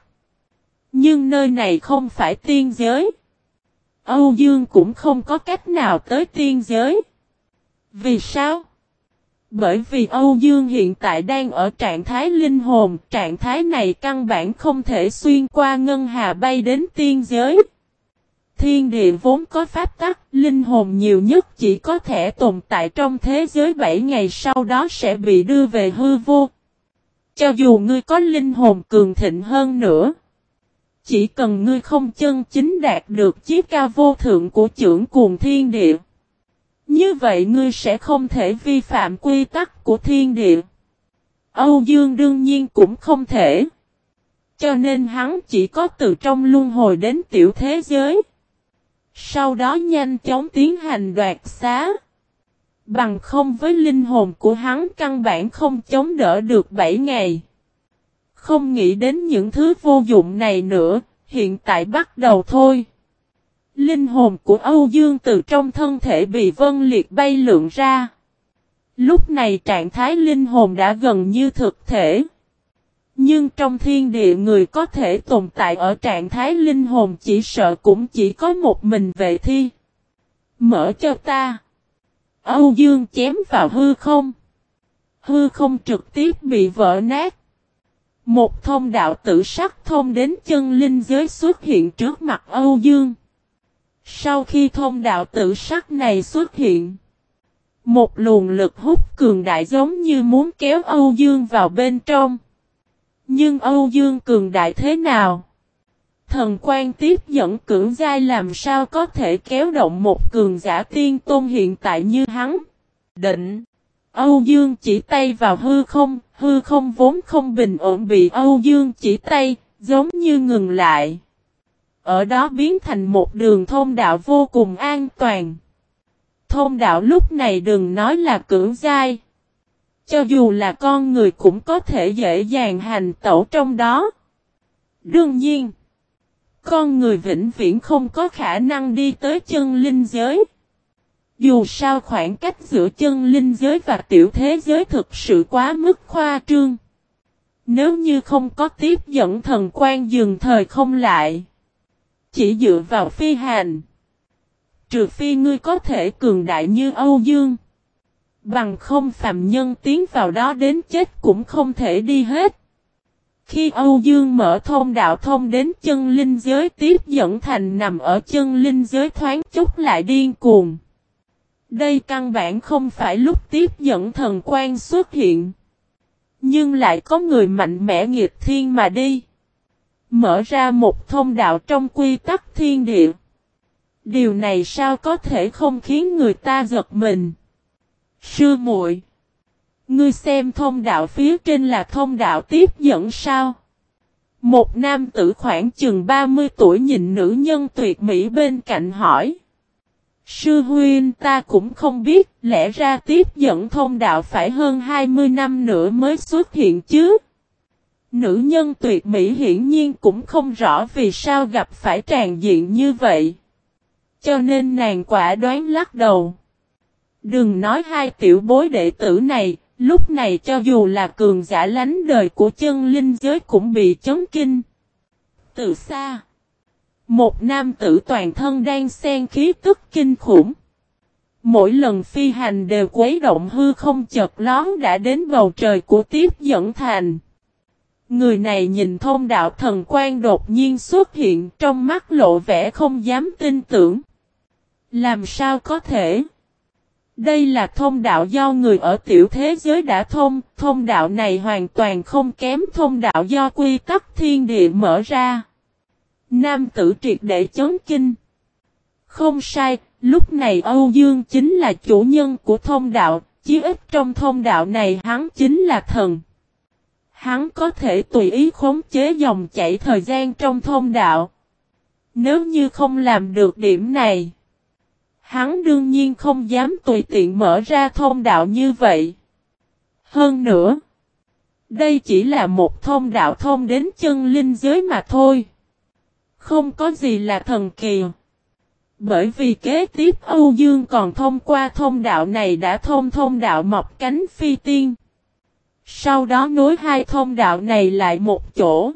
[SPEAKER 1] Nhưng nơi này không phải tiên giới. Âu Dương cũng không có cách nào tới tiên giới. Vì sao? Bởi vì Âu Dương hiện tại đang ở trạng thái linh hồn, trạng thái này căn bản không thể xuyên qua ngân hà bay đến tiên giới. Thiên địa vốn có pháp tắc, linh hồn nhiều nhất chỉ có thể tồn tại trong thế giới 7 ngày sau đó sẽ bị đưa về hư vô. Cho dù ngươi có linh hồn cường thịnh hơn nữa, chỉ cần ngươi không chân chính đạt được chiếc ca vô thượng của trưởng cuồng thiên địa. Như vậy ngươi sẽ không thể vi phạm quy tắc của thiên địa. Âu Dương đương nhiên cũng không thể. Cho nên hắn chỉ có từ trong luân hồi đến tiểu thế giới. Sau đó nhanh chóng tiến hành đoạt xá. Bằng không với linh hồn của hắn căn bản không chống đỡ được 7 ngày. Không nghĩ đến những thứ vô dụng này nữa, hiện tại bắt đầu thôi. Linh hồn của Âu Dương từ trong thân thể bị vân liệt bay lượn ra. Lúc này trạng thái linh hồn đã gần như thực thể. Nhưng trong thiên địa người có thể tồn tại ở trạng thái linh hồn chỉ sợ cũng chỉ có một mình vệ thi. Mở cho ta. Âu Dương chém vào hư không. Hư không trực tiếp bị vỡ nát. Một thông đạo tử sắc thông đến chân linh giới xuất hiện trước mặt Âu Dương. Sau khi thông đạo tử sắc này xuất hiện, một luồng lực hút cường đại giống như muốn kéo Âu Dương vào bên trong. Nhưng Âu Dương cường đại thế nào? Thần quan tiếp dẫn cưỡng giai làm sao có thể kéo động một cường giả tiên tôn hiện tại như hắn? Định! Âu Dương chỉ tay vào hư không, hư không vốn không bình ổn bị Âu Dương chỉ tay, giống như ngừng lại. Ở đó biến thành một đường thôn đạo vô cùng an toàn. Thôn đạo lúc này đừng nói là cưỡng dai. Cho dù là con người cũng có thể dễ dàng hành tẩu trong đó. Đương nhiên, con người vĩnh viễn không có khả năng đi tới chân linh giới. Dù sao khoảng cách giữa chân linh giới và tiểu thế giới thực sự quá mức khoa trương. Nếu như không có tiếp dẫn thần quan dừng thời không lại. Chỉ dựa vào phi hành. Trừ phi ngươi có thể cường đại như Âu Dương. Bằng không phạm nhân tiến vào đó đến chết cũng không thể đi hết. Khi Âu Dương mở thông đạo thông đến chân linh giới tiếp dẫn thành nằm ở chân linh giới thoáng chút lại điên cuồng. Đây căn bản không phải lúc tiếp dẫn thần quan xuất hiện. Nhưng lại có người mạnh mẽ nghiệt thiên mà đi. Mở ra một thông đạo trong quy tắc thiên địa. Điều này sao có thể không khiến người ta giật mình. Sư muội Ngươi xem thông đạo phía trên là thông đạo tiếp dẫn sao? Một nam tử khoảng chừng 30 tuổi nhìn nữ nhân tuyệt mỹ bên cạnh hỏi. Sư huynh ta cũng không biết, lẽ ra tiếp dẫn thông đạo phải hơn 20 năm nữa mới xuất hiện chứ. Nữ nhân tuyệt mỹ hiển nhiên cũng không rõ vì sao gặp phải tràn diện như vậy. Cho nên nàng quả đoán lắc đầu. Đừng nói hai tiểu bối đệ tử này, lúc này cho dù là cường giả lánh đời của chân linh giới cũng bị chấn kinh. Từ xa, một nam tử toàn thân đang xen khí tức kinh khủng. Mỗi lần phi hành đều quấy động hư không chật lón đã đến bầu trời của tiếp dẫn thành. Người này nhìn thông đạo thần quan đột nhiên xuất hiện trong mắt lộ vẻ không dám tin tưởng. Làm sao có thể? Đây là thông đạo do người ở tiểu thế giới đã thông, thông đạo này hoàn toàn không kém thông đạo do quy tắc thiên địa mở ra. Nam tử triệt để chấn kinh. Không sai, lúc này Âu Dương chính là chủ nhân của thông đạo, chí ít trong thông đạo này hắn chính là thần. Hắn có thể tùy ý khống chế dòng chảy thời gian trong thông đạo. Nếu như không làm được điểm này, Hắn đương nhiên không dám tùy tiện mở ra thông đạo như vậy. Hơn nữa, đây chỉ là một thông đạo thông đến chân linh giới mà thôi. Không có gì là thần kỳ. Bởi vì kế tiếp Âu Dương còn thông qua thông đạo này đã thông thông đạo mọc cánh phi tiên. Sau đó nối hai thông đạo này lại một chỗ.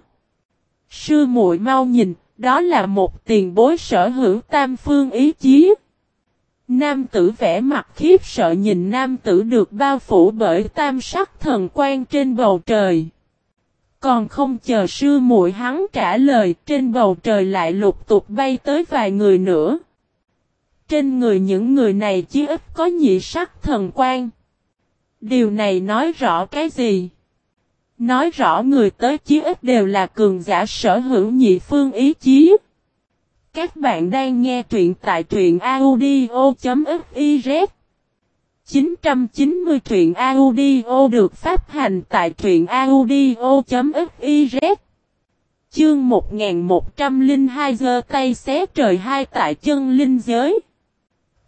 [SPEAKER 1] Sư muội mau nhìn, đó là một tiền bối sở hữu tam phương ý chí. Nam tử vẽ mặt khiếp sợ nhìn nam tử được bao phủ bởi tam sắc thần quan trên bầu trời. Còn không chờ sư muội hắn trả lời, trên bầu trời lại lục tục bay tới vài người nữa. Trên người những người này chỉ ít có nhị sắc thần quan. Điều này nói rõ cái gì? Nói rõ người tới chí ít đều là cường giả sở hữu nhị phương ý chí. Các bạn đang nghe truyện tại truyện audio.fiz 990 truyện audio được phát hành tại truyện audio.fiz Chương 1102 giờ tay xé trời hai tại chân linh giới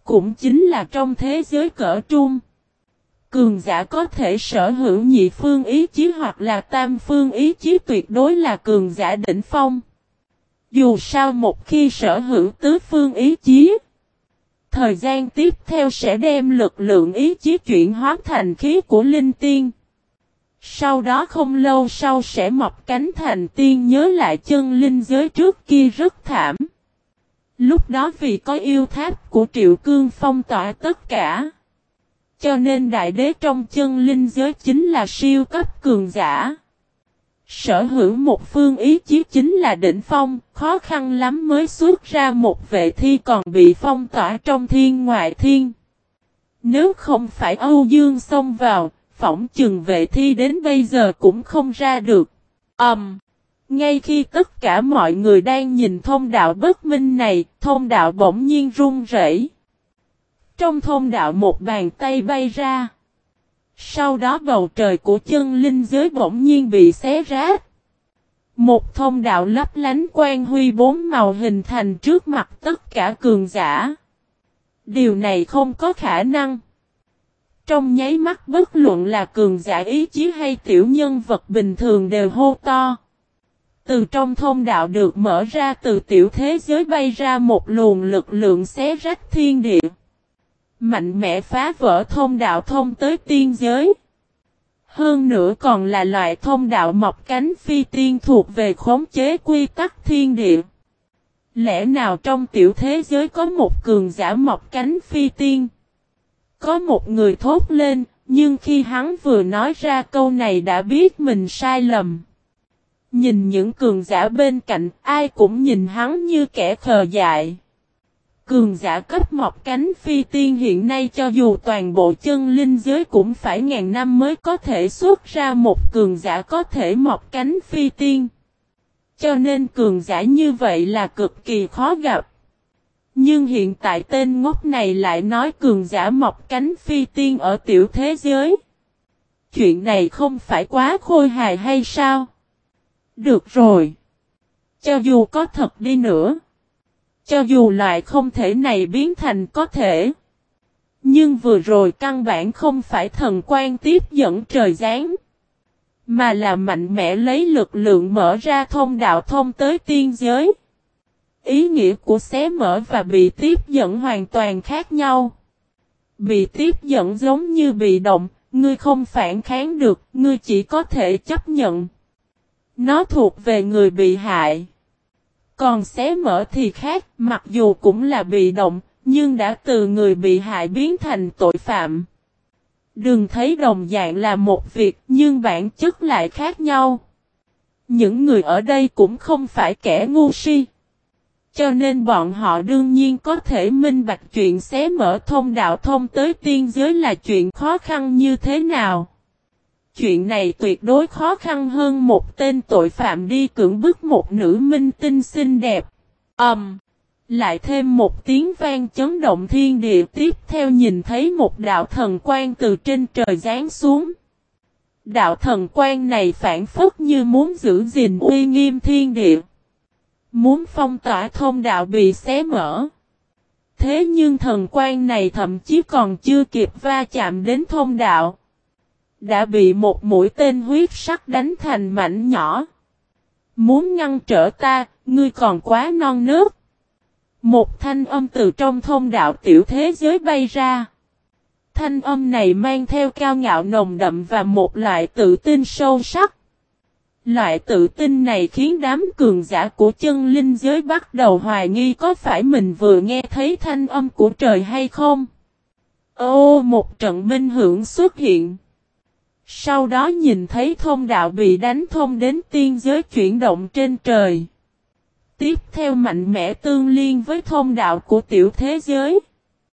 [SPEAKER 1] Cũng chính là trong thế giới cỡ trung Cường giả có thể sở hữu nhị phương ý chí hoặc là tam phương ý chí tuyệt đối là cường giả đỉnh phong dù sao một khi sở hữu tứ phương ý chí, thời gian tiếp theo sẽ đem lực lượng ý chí chuyển hóa thành khí của linh tiên. Sau đó không lâu sau sẽ mọc cánh thành tiên nhớ lại chân linh giới trước kia rất thảm. Lúc đó vì có yêu tháp của Triệu Cương phong tỏa tất cả. Cho nên đại đế trong chân linh giới chính là siêu cấp cường giả. Sở hữu một phương ý chí chính là đỉnh phong, khó khăn lắm mới xuất ra một vệ thi còn bị phong tỏa trong thiên ngoại thiên. Nếu không phải Âu Dương xông vào, phỏng chừng vệ thi đến bây giờ cũng không ra được. Ẩm! Um, ngay khi tất cả mọi người đang nhìn thông đạo bất minh này, thông đạo bỗng nhiên run rẩy. Trong thông đạo một bàn tay bay ra. Sau đó bầu trời của chân linh giới bỗng nhiên bị xé rách. Một thông đạo lấp lánh quang huy bốn màu hình thành trước mặt tất cả cường giả. Điều này không có khả năng. Trong nháy mắt bất luận là cường giả ý chí hay tiểu nhân vật bình thường đều hô to. Từ trong thông đạo được mở ra từ tiểu thế giới bay ra một luồng lực lượng xé rách thiên địa. Mạnh mẽ phá vỡ thông đạo thông tới tiên giới. Hơn nữa còn là loại thông đạo mọc cánh phi tiên thuộc về khống chế quy tắc thiên địa. Lẽ nào trong tiểu thế giới có một cường giả mọc cánh phi tiên? Có một người thốt lên, nhưng khi hắn vừa nói ra câu này đã biết mình sai lầm. Nhìn những cường giả bên cạnh, ai cũng nhìn hắn như kẻ khờ dại. Cường giả cấp mọc cánh phi tiên hiện nay cho dù toàn bộ chân linh giới cũng phải ngàn năm mới có thể xuất ra một cường giả có thể mọc cánh phi tiên. Cho nên cường giả như vậy là cực kỳ khó gặp. Nhưng hiện tại tên ngốc này lại nói cường giả mọc cánh phi tiên ở tiểu thế giới. Chuyện này không phải quá khôi hài hay sao? Được rồi. Cho dù có thật đi nữa. Cho dù loại không thể này biến thành có thể. Nhưng vừa rồi căn bản không phải thần quan tiếp dẫn trời giáng. Mà là mạnh mẽ lấy lực lượng mở ra thông đạo thông tới tiên giới. Ý nghĩa của xé mở và bị tiếp dẫn hoàn toàn khác nhau. Bị tiếp dẫn giống như bị động, ngươi không phản kháng được, ngươi chỉ có thể chấp nhận. Nó thuộc về người bị hại. Còn xé mở thì khác, mặc dù cũng là bị động, nhưng đã từ người bị hại biến thành tội phạm. Đừng thấy đồng dạng là một việc, nhưng bản chất lại khác nhau. Những người ở đây cũng không phải kẻ ngu si. Cho nên bọn họ đương nhiên có thể minh bạch chuyện xé mở thông đạo thông tới tiên giới là chuyện khó khăn như thế nào chuyện này tuyệt đối khó khăn hơn một tên tội phạm đi cưỡng bức một nữ minh tinh xinh đẹp. Ầm. Um, lại thêm một tiếng vang chấn động thiên địa tiếp theo nhìn thấy một đạo thần quan từ trên trời giáng xuống. Đạo thần quan này phản phất như muốn giữ gìn uy nghiêm thiên địa. Muốn phong tỏa thông đạo bị xé mở. Thế nhưng thần quan này thậm chí còn chưa kịp va chạm đến thông đạo. Đã bị một mũi tên huyết sắc đánh thành mảnh nhỏ. Muốn ngăn trở ta, ngươi còn quá non nước. Một thanh âm từ trong thông đạo tiểu thế giới bay ra. Thanh âm này mang theo cao ngạo nồng đậm và một loại tự tin sâu sắc. Loại tự tin này khiến đám cường giả của chân linh giới bắt đầu hoài nghi có phải mình vừa nghe thấy thanh âm của trời hay không. Ô một trận minh hưởng xuất hiện. Sau đó nhìn thấy thông đạo bị đánh thông đến tiên giới chuyển động trên trời. Tiếp theo mạnh mẽ tương liên với thông đạo của tiểu thế giới.